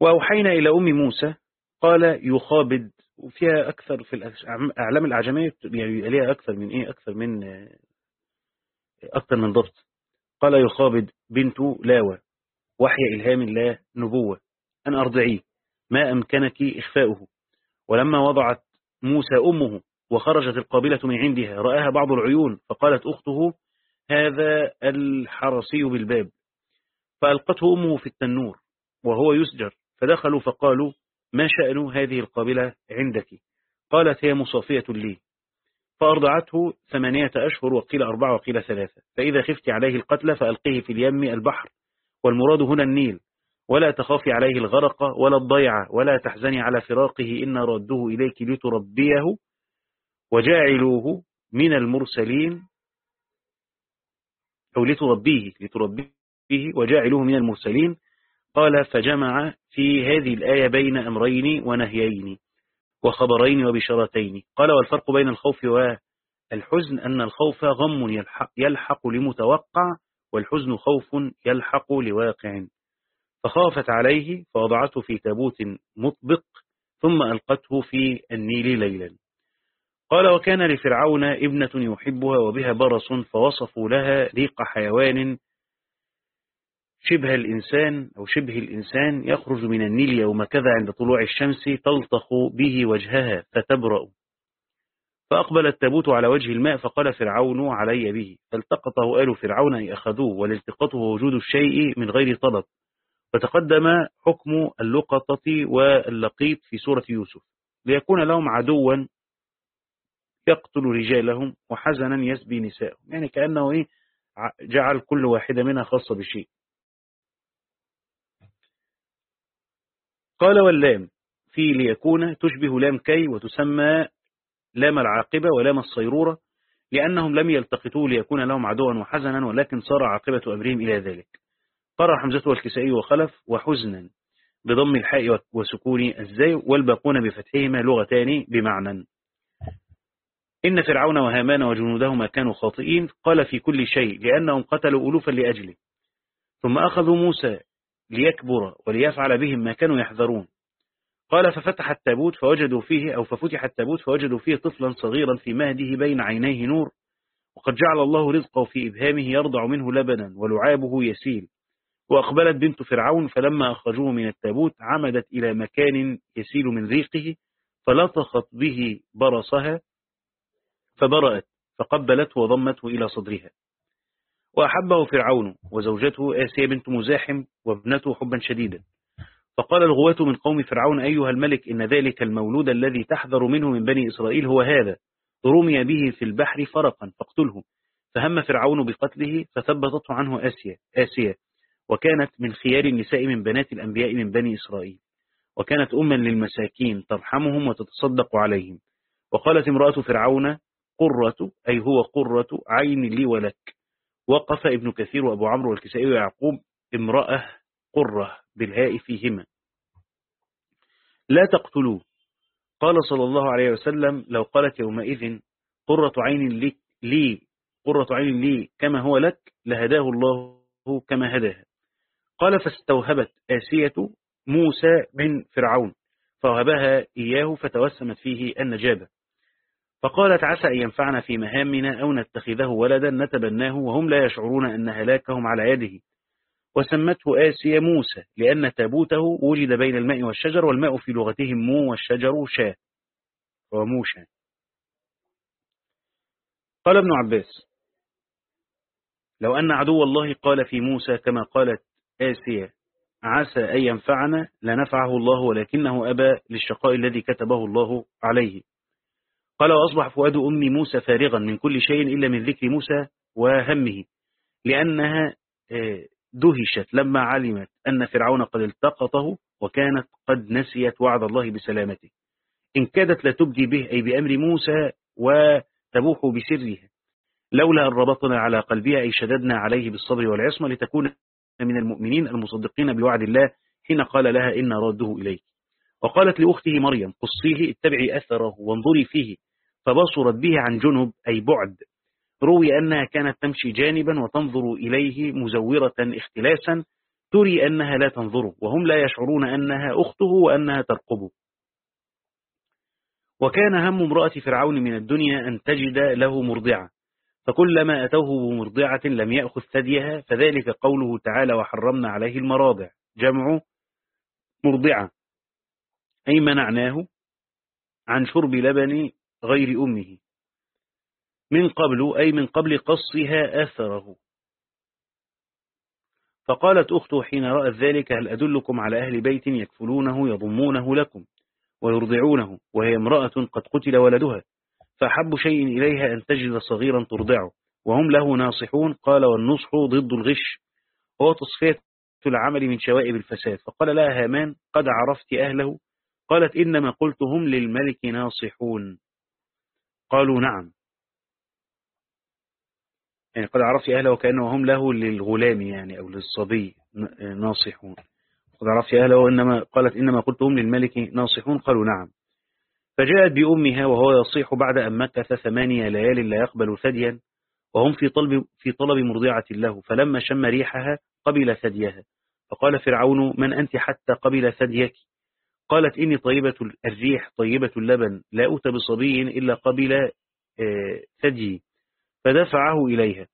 وأوحينا إلى أم موسى قال يخابد وفيها أكثر في الأعلام الأعجمية يعني ليها أكثر من إيه؟ أكثر من آه، أكثر من ضبط. قال يخابد بنت لاوى وحي إلهام لا نبوة. أن أرضعيه. ما أمكنك إخفاؤه. ولما وضعت موسى أمه وخرجت القابلة من عندها رآها بعض العيون فقالت أخته هذا الحرسي بالباب. فألقته أمه في التنور وهو يسجر فدخلوا فقالوا ما شأن هذه القابلة عندك؟ قالت هي مصافية لي. فأرضعته ثمانية أشهر وقيل أربعة وقيل ثلاثة فإذا خفت عليه القتل فألقيه في اليم البحر والمراد هنا النيل. ولا تخافي عليه الغرق ولا الضيعة ولا تحزني على فراقه إن رده إليك لتربيه وجاعلوه من المرسلين أو لتربيه لتربيه وجاعلوه من المرسلين. قال فجمع في هذه الآية بين أمرين ونهيين وخبرين وبشارتين. قال والفرق بين الخوف والحزن أن الخوف غم يلحق, يلحق لمتوقع والحزن خوف يلحق لواقع. فخافت عليه فوضعته في تابوت مطبق ثم ألقته في النيل ليلا. قال وكان لفرعون ابنة يحبها وبها برص فوصفوا لها ريق حيوان شبه الإنسان أو شبه الإنسان يخرج من النيل يوم كذا عند طلوع الشمس تلطخ به وجهها فتبرأ. فأقبل التابوت على وجه الماء فقال فرعون علي به. فالتقطه آل فرعون أي أخذوه وجود الشيء من غير طلب. فتقدم حكم اللقطة واللقيط في سورة يوسف. ليكون لهم عدوا يقتل رجالهم وحزنا يسبي نسائهم يعني كأنه إيه جعل كل واحدة منها خاصة بشيء. قال واللام في ليكون تشبه لام كي وتسمى لام العاقبة ولام الصيرورة لأنهم لم يلتقطوا ليكون لهم عدوا وحزنا ولكن صار عاقبة أمرهم إلى ذلك. قرأ حمزة والكسائي وخلف وحزنا بضم الحاء وسكون الزي والباقون بفتحهما لغتان بمعنى. إن فرعون وهامان وجنودهما كانوا خاطئين قال في كل شيء لأنهم قتلوا ألوفا لأجله. ثم أخذوا موسى ليكبر وليفعل بهم ما كانوا يحذرون. قال ففتح التابوت فوجدوا فيه أو ففتح التابوت فوجدوا فيه طفلا صغيرا في مهده بين عينيه نور. وقد جعل الله رزقه في إبهامه يرضع منه لبنا ولعابه يسيل. وأقبلت بنت فرعون فلما أخرجوه من التابوت عمدت إلى مكان يسيل من ريقه فلطخت به برصها فبرأت فقبلته وضمته إلى صدرها. وأحبه فرعون وزوجته آسيا بنت مزاحم وابنته حبا شديدا. فقال الغواة من قوم فرعون أيها الملك إن ذلك المولود الذي تحذر منه من بني إسرائيل هو هذا. رمي به في البحر فرقا فاقتله. فهم فرعون بقتله فثبتته عنه آسيا آسيا. وكانت من خيار النساء من بنات الأنبياء من بني إسرائيل. وكانت أما للمساكين ترحمهم وتتصدق عليهم. وقالت امرأة فرعون قرة أي هو قرة عين لي ولك. وقف ابن كثير وأبو عمرو والكسائي ويعقوب امرأة قرة بالهاء فيهما. لا تقتلوه. قال صلى الله عليه وسلم لو قالت يومئذ قرة عين لي, لي قرة عين لي كما هو لك لهداه الله كما هداها قال فاستوهبت آسية موسى من فرعون فوهبها إياه فتوسمت فيه النجابة. فقالت عسى أن ينفعنا في مهامنا أو نتخذه ولدا نتبناه وهم لا يشعرون أن هلاكهم على يده. وسمته آسيا موسى لأن تابوته وجد بين الماء والشجر والماء في لغتهم مو والشجر شا وموشا قال ابن عباس لو أن عدو الله قال في موسى كما قالت آسيا عسى أن ينفعنا لنفعه الله ولكنه أبى للشقاء الذي كتبه الله عليه. قال وأصبح فؤاد أم موسى فارغا من كل شيء إلا من ذكر موسى وهمه لأنها آه، دهشت لما علمت أن فرعون قد التقطه وكانت قد نسيت وعد الله بسلامته. إن كادت لتبدي به أي بأمر موسى وتبوح بسرها لولا أن ربطنا على قلبها أي شددنا عليه بالصبر والعصمة لتكون من المؤمنين المصدقين بوعد الله حين قال لها إن راده إليك. وقالت لأخته مريم قصيه اتبعي أثره وانظري فيه. فبصرت به عن جنب أي بعد. روي أنها كانت تمشي جانبا وتنظر إليه مزورة اختلاسا تري أنها لا تنظره وهم لا يشعرون أنها أخته وأنها ترقبه. وكان هم امرأة فرعون من الدنيا أن تجد له مرضعة. فكلما أتوه بمرضعة لم يأخذ ثديها فذلك قوله تعالى وحرمنا عليه المراضع جمع مرضعة. أي منعناه؟ عن شرب لبن غير أمه. من قبل أي من قبل قصها أثره. فقالت أخته حين رأت ذلك هل أدلكم على أهل بيت يكفلونه يضمونه لكم ويرضعونه وهي امرأة قد قتل ولدها فأحب شيء إليها أن تجد صغيرا ترضعه وهم له ناصحون؟ قال والنصح ضد الغش هو تصفية العمل من شوائب الفساد. فقال لها هامان قد عرفت أهله؟ قالت إنما قلت هم للملك ناصحون. قالوا نعم. يعني قد عرفت أهله وكأنه هم له للغلام يعني أو للصبي ناصحون. قد عرفت أهله وإنما قالت إنما قلت هم للملك ناصحون قالوا نعم. فجاءت بأمها وهو يصيح بعد أن مكث ثمانية ليال لا يقبل ثديا وهم في طلب, في طلب مرضعة له. فلما شم ريحها قبل ثديها. فقال فرعون من أنت حتى قبل ثديك؟ قالت إني طيبة الريح طيبة اللبن لا أوت بصبي إلا قبل آه، ثدي. فدفعه إليها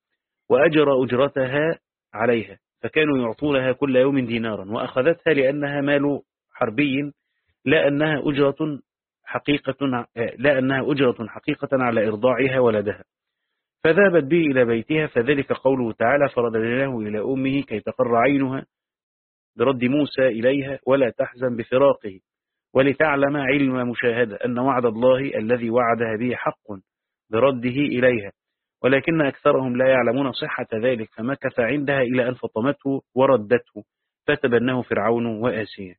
وأجر أجرتها عليها فكانوا يعطونها كل يوم دينارا وأخذتها لأنها مال حربي لا أنها أجرة حقيقة لا أنها أجرة حقيقة على إرضاعها ولدها. فذهبت به إلى بيتها فذلك قوله تعالى فرددناه إلى أمه كي تقر عينها برد موسى إليها ولا تحزن بفراقه. ولتعلم علم مشاهدة أن وعد الله الذي وعدها به حق برده إليها ولكن أكثرهم لا يعلمون صحة ذلك فمكث عندها إلى أن فطمته وردته فتبناه فرعون وآسيا.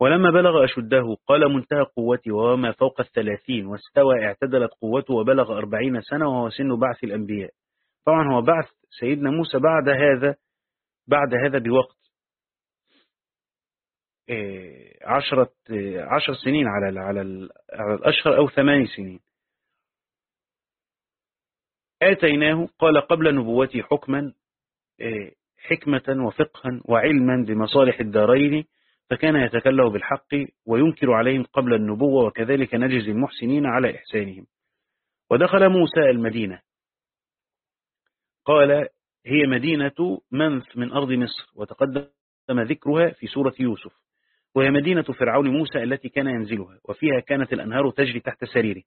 ولما بلغ أشده قال منتهى قوتي وما فوق الثلاثين واستوى اعتدلت قوته وبلغ أربعين سنة وهو سن بعث الأنبياء. طبعا هو بعث سيدنا موسى بعد هذا بعد هذا بوقت. عشرة عشر سنين على على على الأشهر أو ثمان سنين. آتيناه قال قبل نبوتي حكما آه، حكمة وفقها وعلما بمصالح الدارين فكان يتكلم بالحق وينكر عليهم قبل النبوة وكذلك نجزي المحسنين على إحسانهم. ودخل موسى المدينة. قال هي مدينة منف من أرض مصر وتقدم ذكرها في سورة يوسف. وهي مدينة فرعون موسى التي كان ينزلها وفيها كانت الأنهار تجري تحت سريره.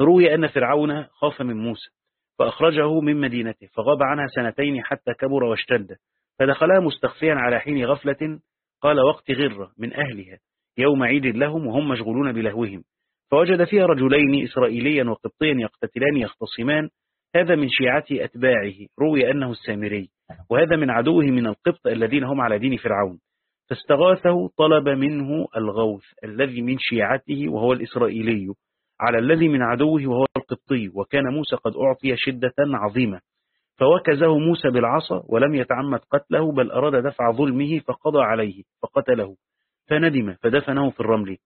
روي أن فرعون خاف من موسى فأخرجه من مدينته فغاب عنها سنتين حتى كبر واشتد. فدخلها مستخفيا على حين غفلة قال وقت غرة من أهلها يوم عيد لهم وهم مشغولون بلهوهم. فوجد فيها رجلين إسرائيليا وقبطيا يقتتلان يختصمان هذا من شيعة أتباعه. روي أنه السامري وهذا من عدوه من القبط الذين هم على دين فرعون. فاستغاثه طلب منه الغوث الذي من شيعته وهو الإسرائيلي على الذي من عدوه وهو القبطي وكان موسى قد أعطي شدة عظيمة. فوكزه موسى بالعصا ولم يتعمد قتله بل أراد دفع ظلمه فقضى عليه فقتله فندم فدفنه في الرمل.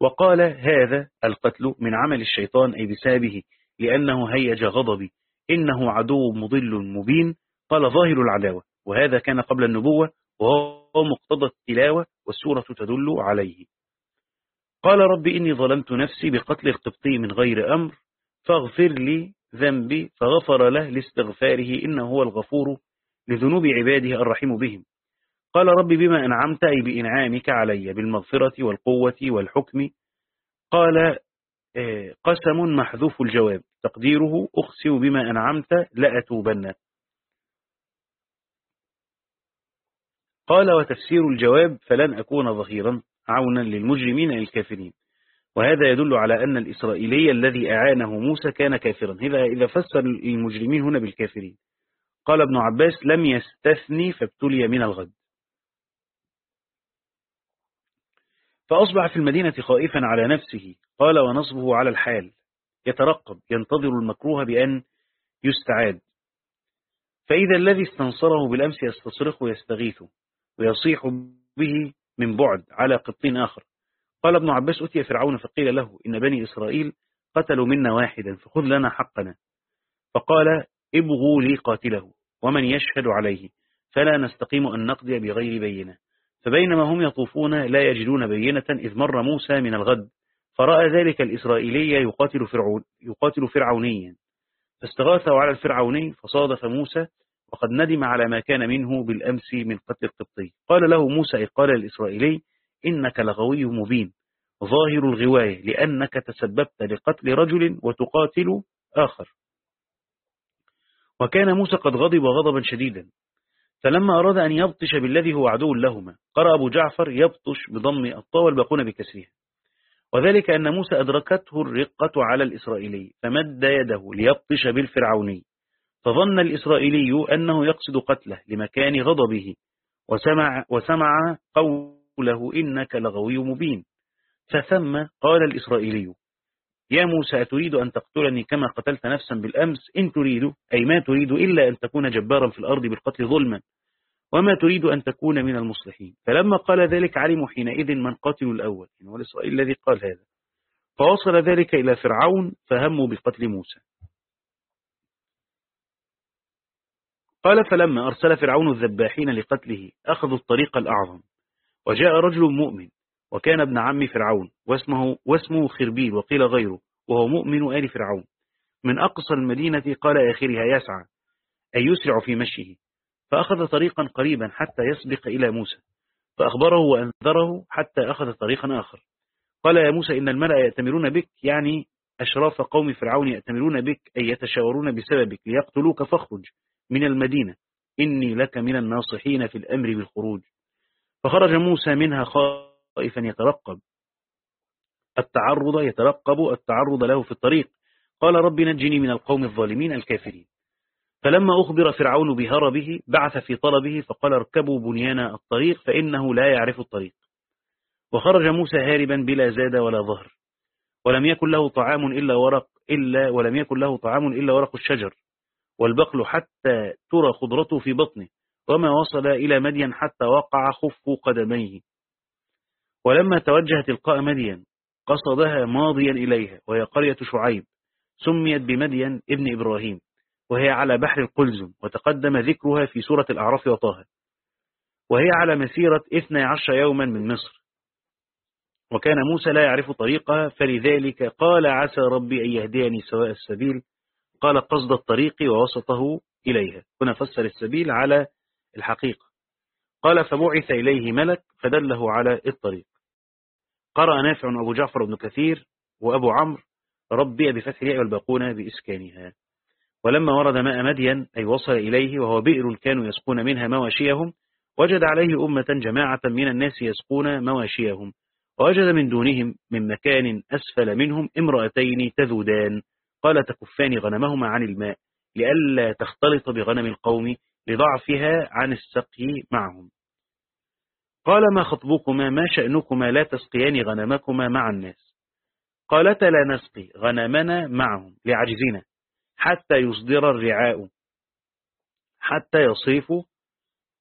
وقال هذا القتل من عمل الشيطان أي بسابه لأنه هيج غضبي. إنه عدو مضل مبين قال ظاهر العداوة. وهذا كان قبل النبوة وهو مقتضى التلاوة والسورة تدل عليه. قال رب إني ظلمت نفسي بقتل القبطي من غير أمر فاغفر لي ذنبي فغفر له لاستغفاره إنه هو الغفور لذنوب عباده الرحيم بهم. قال رب بما أنعمت أي بإنعامك علي بالمغفرة والقوة والحكم. قال آه، قسم محذوف الجواب تقديره أخسر بما أنعمت لأتوبن. قال وتفسير الجواب فلن أكون ظهيرا عونا للمجرمين الكافرين وهذا يدل على أن الإسرائيلي الذي أعانه موسى كان كافرا. إذا, إذا فسر المجرمين هنا بالكافرين. قال ابن عباس لم يستثني فابتلي من الغد فأصبح في المدينة خائفا على نفسه. قال ونصبه على الحال. يترقب. ينتظر المكروه بأن يستعاد. فإذا الذي استنصره بالأمس يستصرخ ويستغيث. ويصيح به من بعد على قط آخر. قال ابن عباس أتي فرعون فقيل له إن بني إسرائيل قتلوا منا واحدا فخذ لنا حقنا. فقال ابغوا لي قاتله ومن يشهد عليه فلا نستقيم أن نقضي بغير بينة. فبينما هم يطوفون لا يجدون بينة إذ مر موسى من الغد فرأى ذلك الإسرائيلي يقاتل, فرعون يقاتل فرعونيا. فاستغاثه على الفرعوني فصادف موسى وقد ندم على ما كان منه بالأمس من قتل القبطي. قال له موسى قال الإسرائيلي إنك لغوي مبين ظاهر الغواية لأنك تسببت لقتل رجل وتقاتل آخر. وكان موسى قد غضب غضبا شديدا. فلما أراد أن يبطش بالذي هو عدو لهما قرأ أبو جعفر يبطش بضم الطاء والباقون بكسرها. وذلك أن موسى أدركته الرقة على الإسرائيلي فمد يده ليبطش بالفرعوني. فظن الإسرائيلي أنه يقصد قتله لمكان غضبه وسمع, وسمع قوله إنك لغوي مبين. فثم قال الإسرائيلي يا موسى أتريد أن تقتلني كما قتلت نفسا بالأمس؟ إن تريد أي ما تريد إلا أن تكون جبارا في الأرض بالقتل ظلما وما تريد أن تكون من المصلحين. فلما قال ذلك علموا حينئذ من قاتل الأول هو الإسرائيل الذي قال هذا. فوصل ذلك إلى فرعون فهموا بقتل موسى. قال فلما أرسل فرعون الذباحين لقتله أخذوا الطريق الأعظم وجاء رجل مؤمن وكان ابن عم فرعون واسمه, واسمه خربيل وقيل غيره وهو مؤمن آل فرعون. من أقصى المدينة قال آخرها يسعى أي يسرع في مشيه. فأخذ طريقا قريبا حتى يسبق إلى موسى فأخبره وأنذره حتى أخذ طريقا آخر. قال يا موسى إن الملأ يأتمرون بك يعني أشراف قوم فرعون يأتمرون بك أي يتشاورون بسببك ليقتلوك فاخرج. من المدينة. إني لك من الناصحين في الأمر بالخروج. فخرج موسى منها خائفا يترقب. التعرض يترقب التعرض له في الطريق. قال رب نجني من القوم الظالمين الكافرين. فلما أخبر فرعون بهربه بعث في طلبه فقال اركبوا بنيان الطريق فإنه لا يعرف الطريق. وخرج موسى هاربا بلا زاد ولا ظهر. ولم يكن له طعام إلا ورق إلا ولم يكن له طعام إلا ورق الشجر. والبقل حتى ترى خضرته في بطنه وما وصل إلى مدين حتى وقع خف قدميه. ولما توجه تلقاء مدين قصدها ماضيا إليها وهي قرية شعيب سميت بمدين ابن إبراهيم وهي على بحر القلزم وتقدم ذكرها في سورة الأعراف وطه. وهي على مسيرة 12 يوما من مصر. وكان موسى لا يعرف طريقها فلذلك قال عسى ربي أن يهديني سواء السبيل قال قصد الطريق ووسطه إليها. هنا فسر السبيل على الحقيقة. قال فبعث إليه ملك فدله على الطريق. قرأ نافع أبو جعفر بن كثير وأبو عمرو ربي بفتح الياء والباقون بإسكانها. ولما ورد ماء مدين أي وصل إليه وهو بئر كانوا يسقون منها مواشيهم وجد عليه أمة جماعة من الناس يسقون مواشيهم ووجد من دونهم من مكان أسفل منهم امرأتين تذودان. قال تكفان غنمهما عن الماء لئلا تختلط بغنم القوم لضعفها عن السقي معهم. قال ما خطبكما ما شأنكما لا تسقيان غنمكما مع الناس. قالتا لا نسقي غنمنا معهم لعجزنا حتى يصدر الرعاء حتى يصرفوا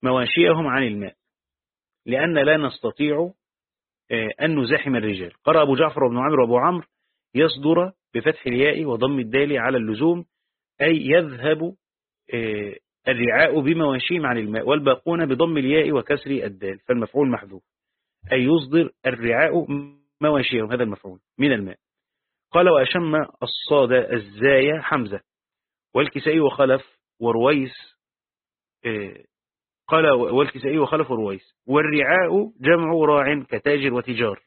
مواشيهم عن الماء لأن لا نستطيع آه، أن نزاحم الرجال. قرأ أبو جعفر بن عمرو وأبو عمرو يصدر بفتح الياء وضم الدال على اللزوم أي يذهب آه، الرعاء بمواشيهم عن الماء والباقون بضم الياء وكسر الدال فالمفعول محذوف. أي يصدر الرعاء مواشيهم هذا المفعول من الماء. قال وأشم الصاد الزايا حمزة والكسائي وخلف ورويس آه، قال والكسائي وخلف ورويس والرعاء جمع راع كتاجر وتجار.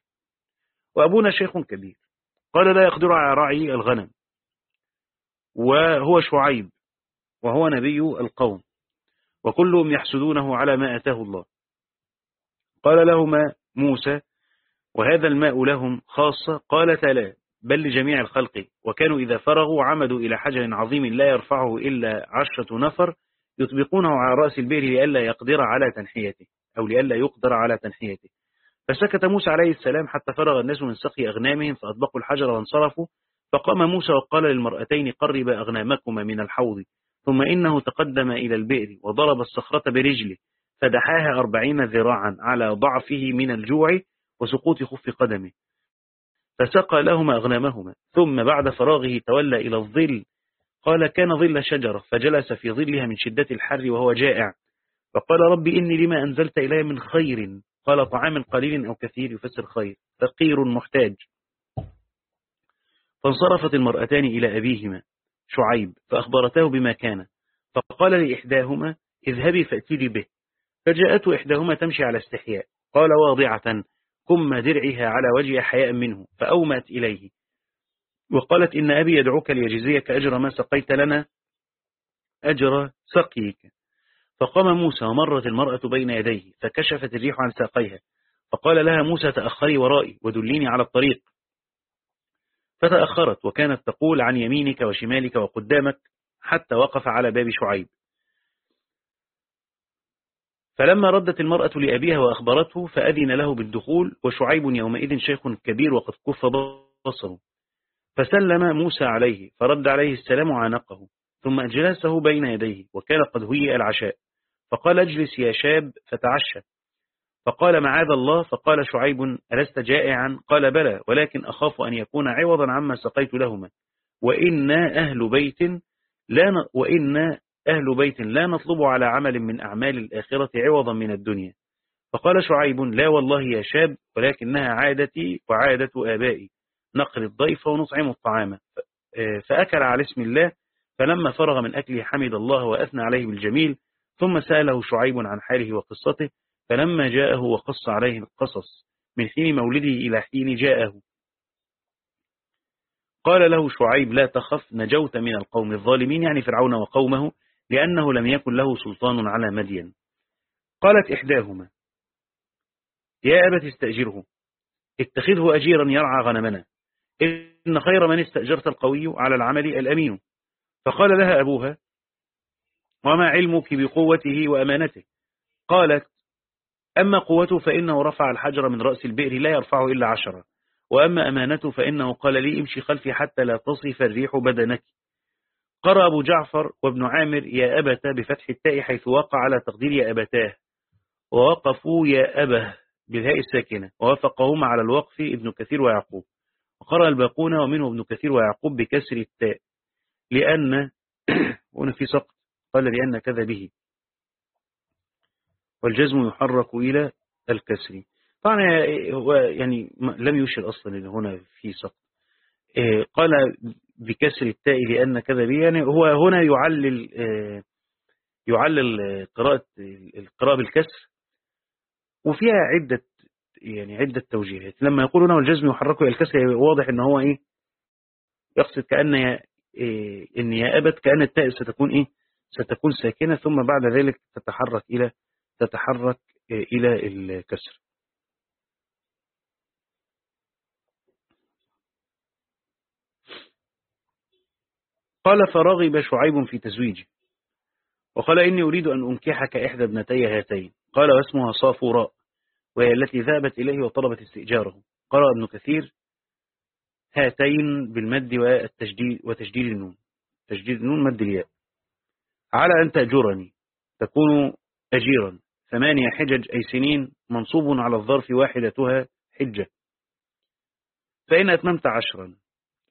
وأبونا شيخ كبير. قال لا يقدر على رعي الغنم. وهو شعيب وهو نبي القوم وكلهم يحسدونه على ما أتاه الله. قال لهما موسى وهذا الماء لهم خاصة قال لا بل لجميع الخلق. وكانوا إذا فرغوا عمدوا إلى حجر عظيم لا يرفعه إلا عشرة نفر يطبقونه على رأس البئر لئلا يقدر على تنحيته أو لئلا يقدر على تنحيته. فسكت موسى عليه السلام حتى فرغ الناس من سقي أغنامهم فأطبقوا الحجر وانصرفوا فقام موسى وقال للمرأتين قرب أغنامكما من الحوض ثم إنه تقدم إلى البئر وضرب الصخرة برجله فدحاها أربعين ذراعا على ضعفه من الجوع وسقوط خف قدمه. فسقى لهما أغنامهما ثم بعد فراغه تولى إلى الظل قال كان ظل شجرة فجلس في ظلها من شدة الحر وهو جائع فقال ربي إني لما أنزلت إلي من خير قال طعام قليل أو كثير يفسر خير. فقير محتاج. فانصرفت المرأتان إلى أبيهما شعيب فأخبرته بما كان. فقال لإحداهما اذهبي فأتي به. فجاءته إحداهما تمشي على استحياء. قال واضعة كم درعها على وجه حياء منه. فأومت إليه. وقالت إن أبي يدعوك ليجزيك أجر ما سقيت لنا. أجر سقيك. فقام موسى ومرت المرأة بين يديه فكشفت الريح عن ساقيها. فقال لها موسى تأخري ورائي ودليني على الطريق. فتأخرت وكانت تقول عن يمينك وشمالك وقدامك حتى وقف على باب شعيب. فلما ردت المرأة لأبيها وأخبرته فأذن له بالدخول وشعيب يومئذ شيخ كبير وقد كف بصره. فسلم موسى عليه فرد عليه السلام وعانقه ثم أجلسه بين يديه وكان قد هيئ العشاء. فقال اجلس يا شاب فتعشى. فقال معاذ الله فقال شعيب ألست جائعا؟ قال بلى ولكن أخاف أن يكون عوضا عما سقيت لهما. وإنا أهل بيت لا ن... وإنا أهل بيت لا نطلب على عمل من أعمال الآخرة عوضا من الدنيا. فقال شعيب لا والله يا شاب ولكنها عادتي وعادة آبائي. نقل الضيف ونطعم الطعام. فأكل على اسم الله فلما فرغ من أكله حمد الله وأثنى عليه بالجميل. ثم سأله شعيب عن حاله وقصته فلما جاءه وقص عليه القصص من حين مولده إلى حين جاءه. قال له شعيب لا تخف نجوت من القوم الظالمين يعني فرعون وقومه لأنه لم يكن له سلطان على مدين. قالت إحداهما يا أبت استأجره. اتخذه أجيرا يرعى غنمنا. إن خير من استأجرت القوي على العمل الأمين. فقال لها أبوها وما علمك بقوته وأمانته. قالت أما قوته فإنه رفع الحجر من رأس البئر لا يرفعه إلا عشرة. وأما أمانته فإنه قال لي امشي خلفي حتى لا تصف الريح بدنك. قرأ أبو جعفر وابن عامر يا أبتا بفتح التاء حيث وقع على تقدير يا أبتاه. ووقفوا يا أبه بالهاء الساكنة. ووافقهما على الوقف ابن كثير ويعقوب. وقرأ الباقون ومنه ابن كثير ويعقوب بكسر التاء. لأن [COUGHS] هنا في سقط. قال لأن كذا به. والجزم يحرك إلى الكسر. طبعا يعني لم يشر أصلا هنا في سقط. إيه، قال بكسر التاء لأن كذا به يعني هو هنا يعلل إيه، يعلل قراءة القراءة بالكسر. وفيها عدة يعني عدة توجيهات. لما يقولون والجزم يحركه إلى الكسر واضح إن هو إيه يقصد كأن إيه إن يا أبت كأن التاء ستكون إيه ستكون ساكنة ثم بعد ذلك تتحرك إلى تتحرك إيه إلى الكسر. قال فرغب شعيب في تزويجه وقال إني أريد أن أنكحك إحدى ابنتي هاتين. قال واسمها صافوراء وهي التي ذهبت إليه وطلبت استئجاره. قرأ ابن كثير هاتين بالمد والتجديد وتجديد النون. تجديد النون مد الياء. على أن تأجرني. تكون أجيرا. ثمانية حجج أي سنين منصوب على الظرف واحدتها حجة. فإن أتممت عشرا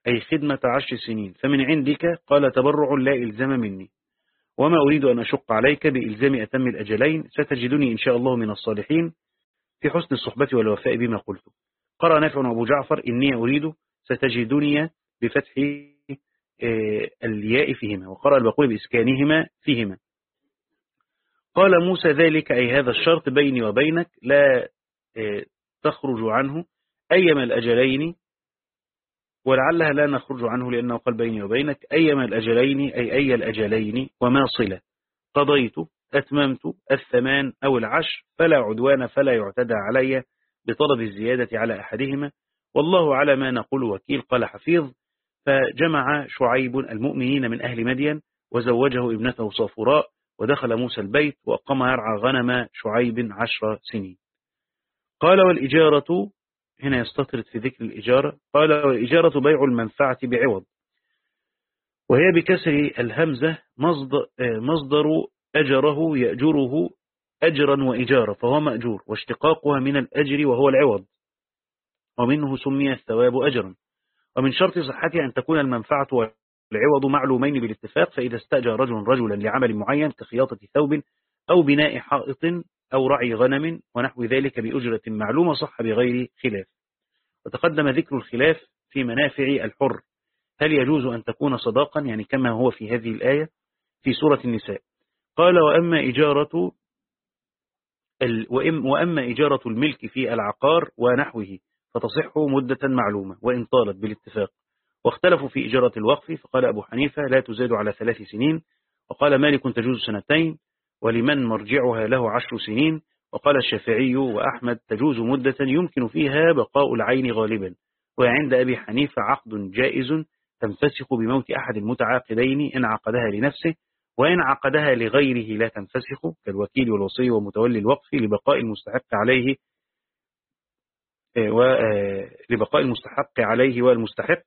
أي خدمة عشر سنين فمن عندك قال تبرع لا إلزام مني. وما أريد أن أشق عليك بإلزام أتم الأجلين ستجدني إن شاء الله من الصالحين في حسن الصحبة والوفاء بما قلت. قرأ نافع أبو جعفر إني أريد ستجدني بفتح الياء فيهما وقرأ البقوي بإسكانهما فيهما. قال موسى ذلك أي هذا الشرط بيني وبينك لا آه، تخرج عنه أيما الأجلين ولعلها لا نخرج عنه لأنه قال بيني وبينك أيما الأجلين أي أي الأجلين وما صلة. قضيت أتممت الثمان أو العشر فلا عدوان فلا يعتدى علي بطلب الزيادة على أحدهما والله على ما نقول وكيل قال حفيظ. فجمع شعيب المؤمنين من أهل مدين وزوجه ابنته صافراء ودخل موسى البيت وأقام يرعى غنم شعيب عشر سنين. قال والإجارة هنا يستطرد في ذكر الإجارة قال والإجارة بيع المنفعة بعوض. وهي بكسر الهمزة مصدر, مصدر أجره يأجره أجرا وإجارة فهو مأجور واشتقاقها من الأجر وهو العوض ومنه سمي الثواب أجرا. ومن شرط صحتها أن تكون المنفعة والعوض معلومين بالاتفاق فإذا استأجر رجل رجلا لعمل معين كخياطة ثوب أو بناء حائط أو رعي غنم ونحو ذلك بأجرة معلومة صح بغير خلاف. وتقدم ذكر الخلاف في منافع الحر. هل يجوز أن تكون صداقا؟ يعني كما هو في هذه الآية في سورة النساء. قال وأما إجارة وأما إجارة الملك في العقار ونحوه فتصح مدة معلومة وإن طالت بالاتفاق. واختلفوا في إجارة الوقف فقال أبو حنيفة لا تزاد على ثلاث سنين وقال مالك تجوز سنتين ولمن مرجعها له عشر سنين وقال الشافعي وأحمد تجوز مدة يمكن فيها بقاء العين غالبا. وعند أبي حنيفة عقد جائز تنفسخ بموت أحد المتعاقدين إن عقدها لنفسه وإن عقدها لغيره لا تنفسخ كالوكيل والوصي ومتولي الوقف لبقاء المستحق عليه ولبقاء المستحق عليه والمستحق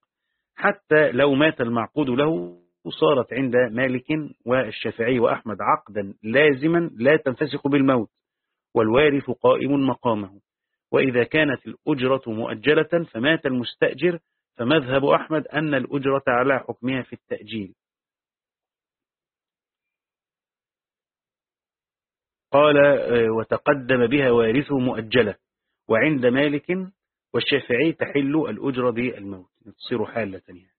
حتى لو مات المعقود له صارت عند مالك والشافعي وأحمد عقدا لازما لا تنفسخ بالموت والوارث قائم مقامه. وإذا كانت الأجرة مؤجلة فمات المستأجر فمذهب أحمد أن الأجرة على حكمها في التأجيل. قال آه، وتقدم بها وارثه مؤجلة. وعند مالك والشافعي تحل الأجرة بالموت. تصير حالة يعني.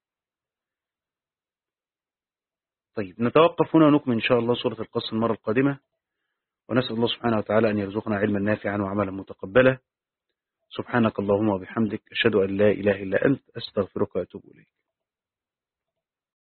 طيب نتوقف هنا ونكمل إن شاء الله سورة القصر المرة القادمة. ونسأل الله سبحانه وتعالى أن يرزقنا علما نافعا وعملا متقبلا. سبحانك اللهم وبحمدك أشهد أن لا إله إلا أنت أستغفرك وأتوب إليك.